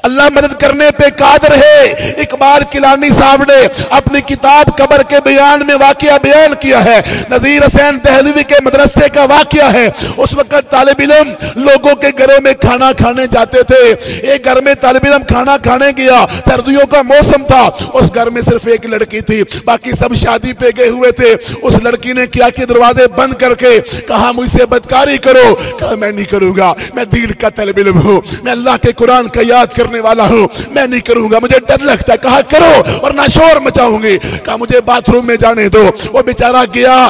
اللہ مدد کرنے پہ قادر ہے۔ اقبال کلانی صاحب نے اپنی کتاب قبر کے بیان میں واقعہ بیان کیا ہے۔ نظیر حسین دہلوی کے مدرسے کا واقعہ ہے۔ اس وقت طالب علم لوگوں کے گھروں میں کھانا کھانے جاتے تھے۔ ایک گھر میں طالب علم کھانا کھانے گیا۔ سردیوں کا موسم تھا۔ اس گھر میں صرف ایک لڑکی تھی۔ باقی سب شادی پہ گئے ہوئے تھے۔ اس لڑکی نے کیا کہ دروازے بند کر کے کہا، مجھ سے بدکاری کرو۔ کہا، میں نہیں کروں گا۔ میں دین کا طالب علم ہوں۔ میں اللہ کے قرآن کا یاد بات کرنے والا ہوں۔ میں نہیں کروں گا، مجھے ڈر لگتا ہے۔ کہا کرو اور نہ شور مچاؤں گی۔ کہا مجھے باتھ روم میں جانے دو۔ وہ بیچارہ گیا۔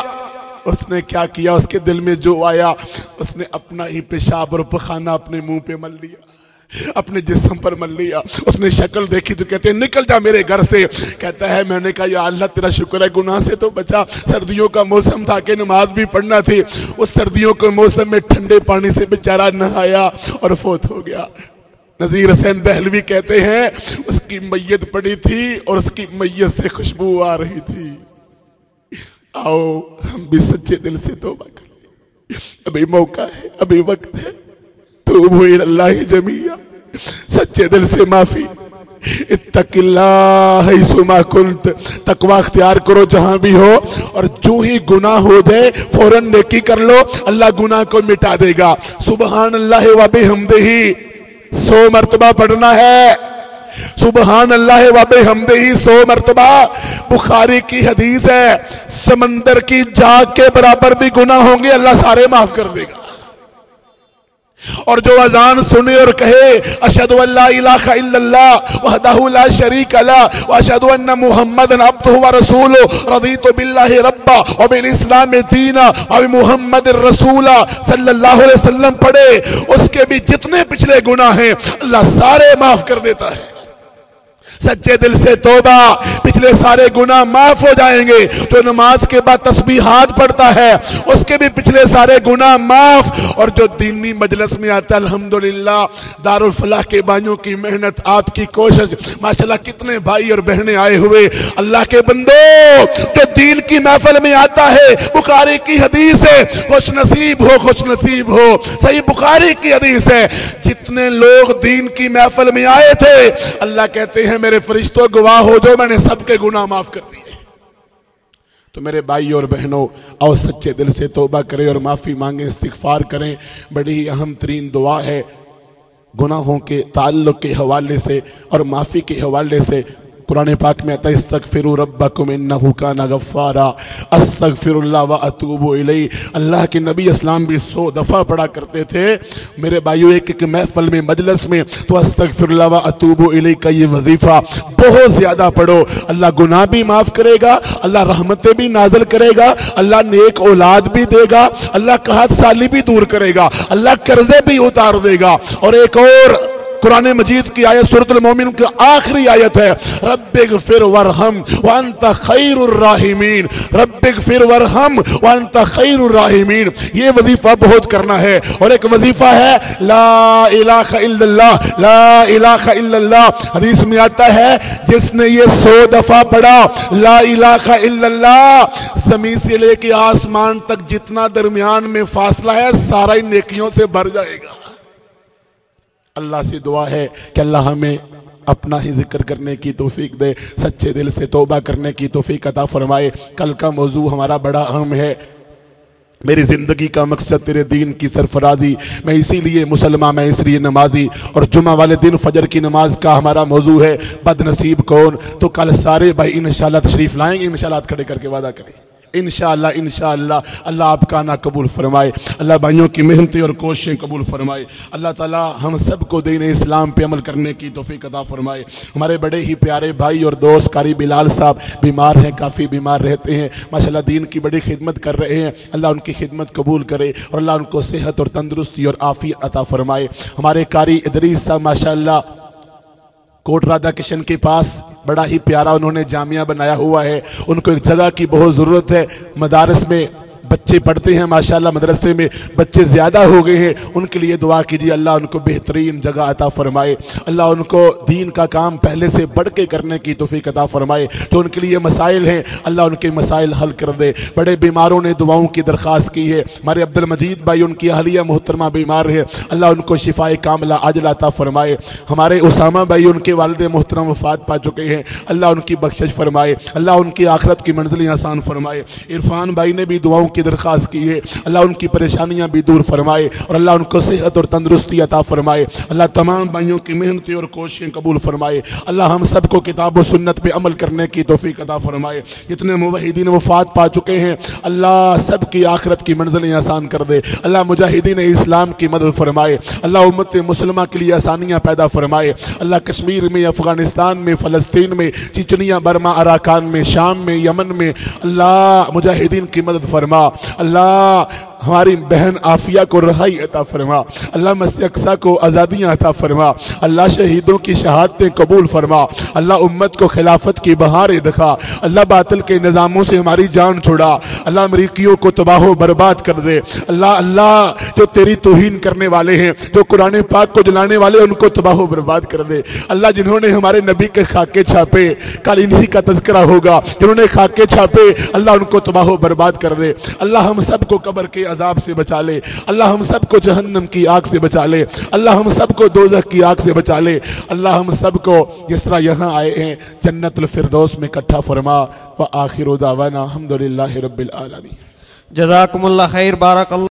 اس نے کیا کیا؟ اس کے دل میں جو آیا، اس نے اپنا ہی پیشاب اور پخانہ اپنے منہ پہ مل لیا۔ اپنے جسم پر مل لیا۔ اس نے شکل دیکھی تو کہتے ہیں، نکل جا میرے گھر سے۔ کہتا ہے، میں نے کہا، یا اللہ، تیرا شکر ہے، گناہ سے تو بچا۔ سردیوں کا موسم تھا کہ نماز بھی پڑھنا تھی۔ اس سردیوں کے موسم میں ٹھنڈے پانی سے بیچارہ نہایا اور فوت ہو گیا۔ نظیر حسین دہلوی کہتے ہیں، اس کی میت پڑی تھی اور اس کی میت سے خوشبو آ رہی تھی۔ آؤ، ہم بھی سچے دل سے توبہ کر لیں ابھی موقع ہے، ابھی وقت ہے۔ توبو اللہ جمیعہ سچے دل سے معافی۔ اتق اللہ سما کنت۔ تقوی اختیار کرو جہاں بھی ہو۔ اور جو ہی گناہ ہو جائے، فوراً نیکی کر لو۔ اللہ گناہ کو مٹا دے گا۔ سبحان اللہ و بحمدہی سو مرتبہ پڑھنا ہے۔ سبحان اللہ واب ہمدہی سو مرتبہ۔ بخاری کی حدیث ہے، سمندر کی جاگ کے برابر بھی گناہ ہوں گے، اللہ سارے معاف کر دے گا۔ اور جو اذان سنے اور کہے اشہد اللہ الہ الا اللہ وحدہ لا شریک لا واشہد ان محمد عبدہ ورسول رضیت باللہ ربا وبالاسلام دینا وبمحمد الرسول صلی اللہ علیہ وسلم پڑھے. اس کے بھی جتنے پچھلے گناہ ہیں، اللہ سارے معاف کر دیتا ہے۔ سچے دل سے توبہ۔ پچھلے سارے گناہ معاف ہو جائیں گے۔ جو نماز کے بعد تسبیحات پڑھتا ہے، اس کے بھی پچھلے سارے گناہ معاف۔ اور جو دینی مجلس میں آتا ہے، الحمدللہ دار الفلاح کے بائیوں کی محنت، آپ کی کوشش۔ ماشاءاللہ، کتنے بھائی اور بہنیں آئے ہوئے۔ اللہ کے بندو، جو دین کی محفل میں آتا ہے، بخاری کی حدیث ہے، خوش نصیب ہو، خوش نصیب ہو۔ صحیح بخاری کی حدیث ہے۔ جتنے لوگ دین کی محفل میں آئے تھے، اللہ کہتے ہیں، میں میرے فرشتوں گواہ ہو جو میں نے سب کے گناہ معاف کر دیے تو میرے بھائی اور بہنوں اور سچے دل سے توبہ کریں اور معافی مانگیں، استغفار کریں۔ بڑی ہی اہم ترین دعا ہے گناہوں کے تعلق کے حوالے سے اور معافی کے حوالے سے۔ قرآن پاک میں آتا ہے، استغفروا ربکم انہو کانا غفارا استغفر اللہ و اتوبو علی اللہ کے نبی اسلام بھی سو دفعہ پڑھا کرتے تھے۔ میرے بھائیو، ایک ایک محفل میں، مجلس میں تو استغفر اللہ و اتوبو علی کا یہ وظیفہ بہت زیادہ پڑھو۔ اللہ گناہ بھی معاف کرے گا، اللہ رحمتیں بھی نازل کرے گا، اللہ نیک اولاد بھی دے گا، اللہ قحط سالی بھی دور کرے گا، اللہ قرضے بھی اتار دے گا۔ اور ایک اور قرآن مجید کی آیت سورت المومن کی آخری آیت ہے رب اغفر ورحم وانت خیر الراحمین۔ رب اغفر ورحم وانت خیر الراحمین۔ یہ وظیفہ بہت کرنا ہے، اور ایک وظیفہ ہے، لا الہ الا اللہ، لا الہ الا اللہ۔ حدیث میں آتا ہے، جس نے یہ سو دفعہ پڑھا، لا الہ الا اللہ، زمین سے لے کے آسمان تک جتنا درمیان میں فاصلہ ہے، سارا ہی نیکیوں سے بھر جائے گا۔ اللہ سے دعا ہے کہ اللہ ہمیں اپنا ہی ذکر کرنے کی توفیق دے، سچے دل سے توبہ کرنے کی توفیق عطا فرمائے۔ کل کا موضوع ہمارا بڑا اہم ہے۔ میری زندگی کا مقصد تیرے دین کی سرفرازی، میں اسی لیے مسلمان میں اس لیے نمازی۔ اور جمعہ والے دن فجر کی نماز کا ہمارا موضوع ہے۔ بد نصیب کون؟ تو کل سارے بھائی انشاءاللہ تشریف لائیں گے، انشاءاللہ کھڑے کر کے وعدہ کریں۔ انشاءاللہ انشاءاللہ، اللہ آپ کا نہ قبول فرمائے۔ اللہ بھائیوں کی محنتیں اور کوششیں قبول فرمائے۔ اللہ تعالی ہم سب کو دین اسلام پہ عمل کرنے کی توفیق عطا فرمائے۔ ہمارے بڑے ہی پیارے بھائی اور دوست قاری بلال صاحب بیمار ہیں، کافی بیمار رہتے ہیں۔ ماشاءاللہ دین کی بڑی خدمت کر رہے ہیں۔ اللہ ان کی خدمت قبول کرے اور اللہ ان کو صحت اور تندرستی اور عافیت عطا فرمائے۔ ہمارے قاری ادریس صاحب، ماشاءاللہ کوٹ رادھا کشن کے پاس بڑا ہی پیارا انہوں نے جامعہ بنایا ہوا ہے۔ ان کو ایک جگہ کی بہت ضرورت ہے۔ مدارس میں بچے پڑھتے ہیں، ماشاءاللہ مدرسے میں بچے زیادہ ہو گئے ہیں۔ ان کے لیے دعا کیجیے، اللہ ان کو بہترین جگہ عطا فرمائے۔ اللہ ان کو دین کا کام پہلے سے بڑھ کے کرنے کی توفیق عطا فرمائے۔ جو ان کے لیے مسائل ہیں، اللہ ان کے مسائل حل کر دے۔ بڑے بیماروں نے دعاؤں کی درخواست کی ہے۔ ہمارے عبد المجید بھائی، ان کی اہلیہ محترمہ بیمار ہے اللہ ان کو شفا کاملہ عاجل عطا فرمائے۔ ہمارے اسامہ بھائی، ان کے والد محترم وفات پا چکے ہیں۔ اللہ ان کی بخشش فرمائے۔ اللہ ان کی آخرت کی منزلیں آسان فرمائے۔ عرفان بھائی نے بھی دعاؤں کی درخواست کی ہے۔ اللہ ان کی پریشانیاں بھی دور فرمائے اور اللہ ان کو صحت اور تندرستی عطا فرمائے۔ اللہ تمام بھائیوں کی محنتیں اور کوششیں قبول فرمائے۔ اللہ ہم سب کو کتاب و سنت پہ عمل کرنے کی توفیق عطا فرمائے۔ جتنے موحدین وفات پا چکے ہیں، اللہ سب کی آخرت کی منزلیں آسان کر دے۔ اللہ مجاہدین اسلام کی مدد فرمائے۔ اللہ امت مسلمہ کے لیے آسانیاں پیدا فرمائے۔ اللہ کشمیر میں، افغانستان میں، فلسطین میں، چچنیا، برما، اراکان میں، شام میں، یمن میں، اللہ مجاہدین کی مدد فرما۔ اللہ ہماری بہن آفیہ کو رہائی عطا فرما۔ اللہ مسیح اقصا کو آزادیاں عطا فرما۔ اللہ شہیدوں کی شہادتیں قبول فرما۔ اللہ امت کو خلافت کی بہاریں دکھا۔ اللہ باطل کے نظاموں سے ہماری جان چھڑا اللہ امریکیوں کو تباہ و برباد کر دے۔ اللہ اللہ جو تیری توہین کرنے والے ہیں، جو قرآن پاک کو جلانے والے ان کو تباہ و برباد کر دے۔ اللہ جنہوں نے ہمارے نبی کے خاکے چھاپے، کل انہی کا تذکرہ ہوگا۔ جنہوں نے خاکے چھاپے، اللہ ان کو تباہ و برباد کر دے۔ اللہ ہم سب کو قبر کے عذاب سے بچا لے۔ اللہ ہم سب کو جہنم کی آگ سے بچا لے۔ اللہ ہم سب کو دوزخ کی آگ سے بچا لے۔ اللہ ہم سب کو جس طرح یہاں آئے ہیں، جنت الفردوس میں کٹھا فرما۔ و آخر دعوانا الحمدللہ رب العالمین۔ جزاکم اللہ خیر، بارک اللہ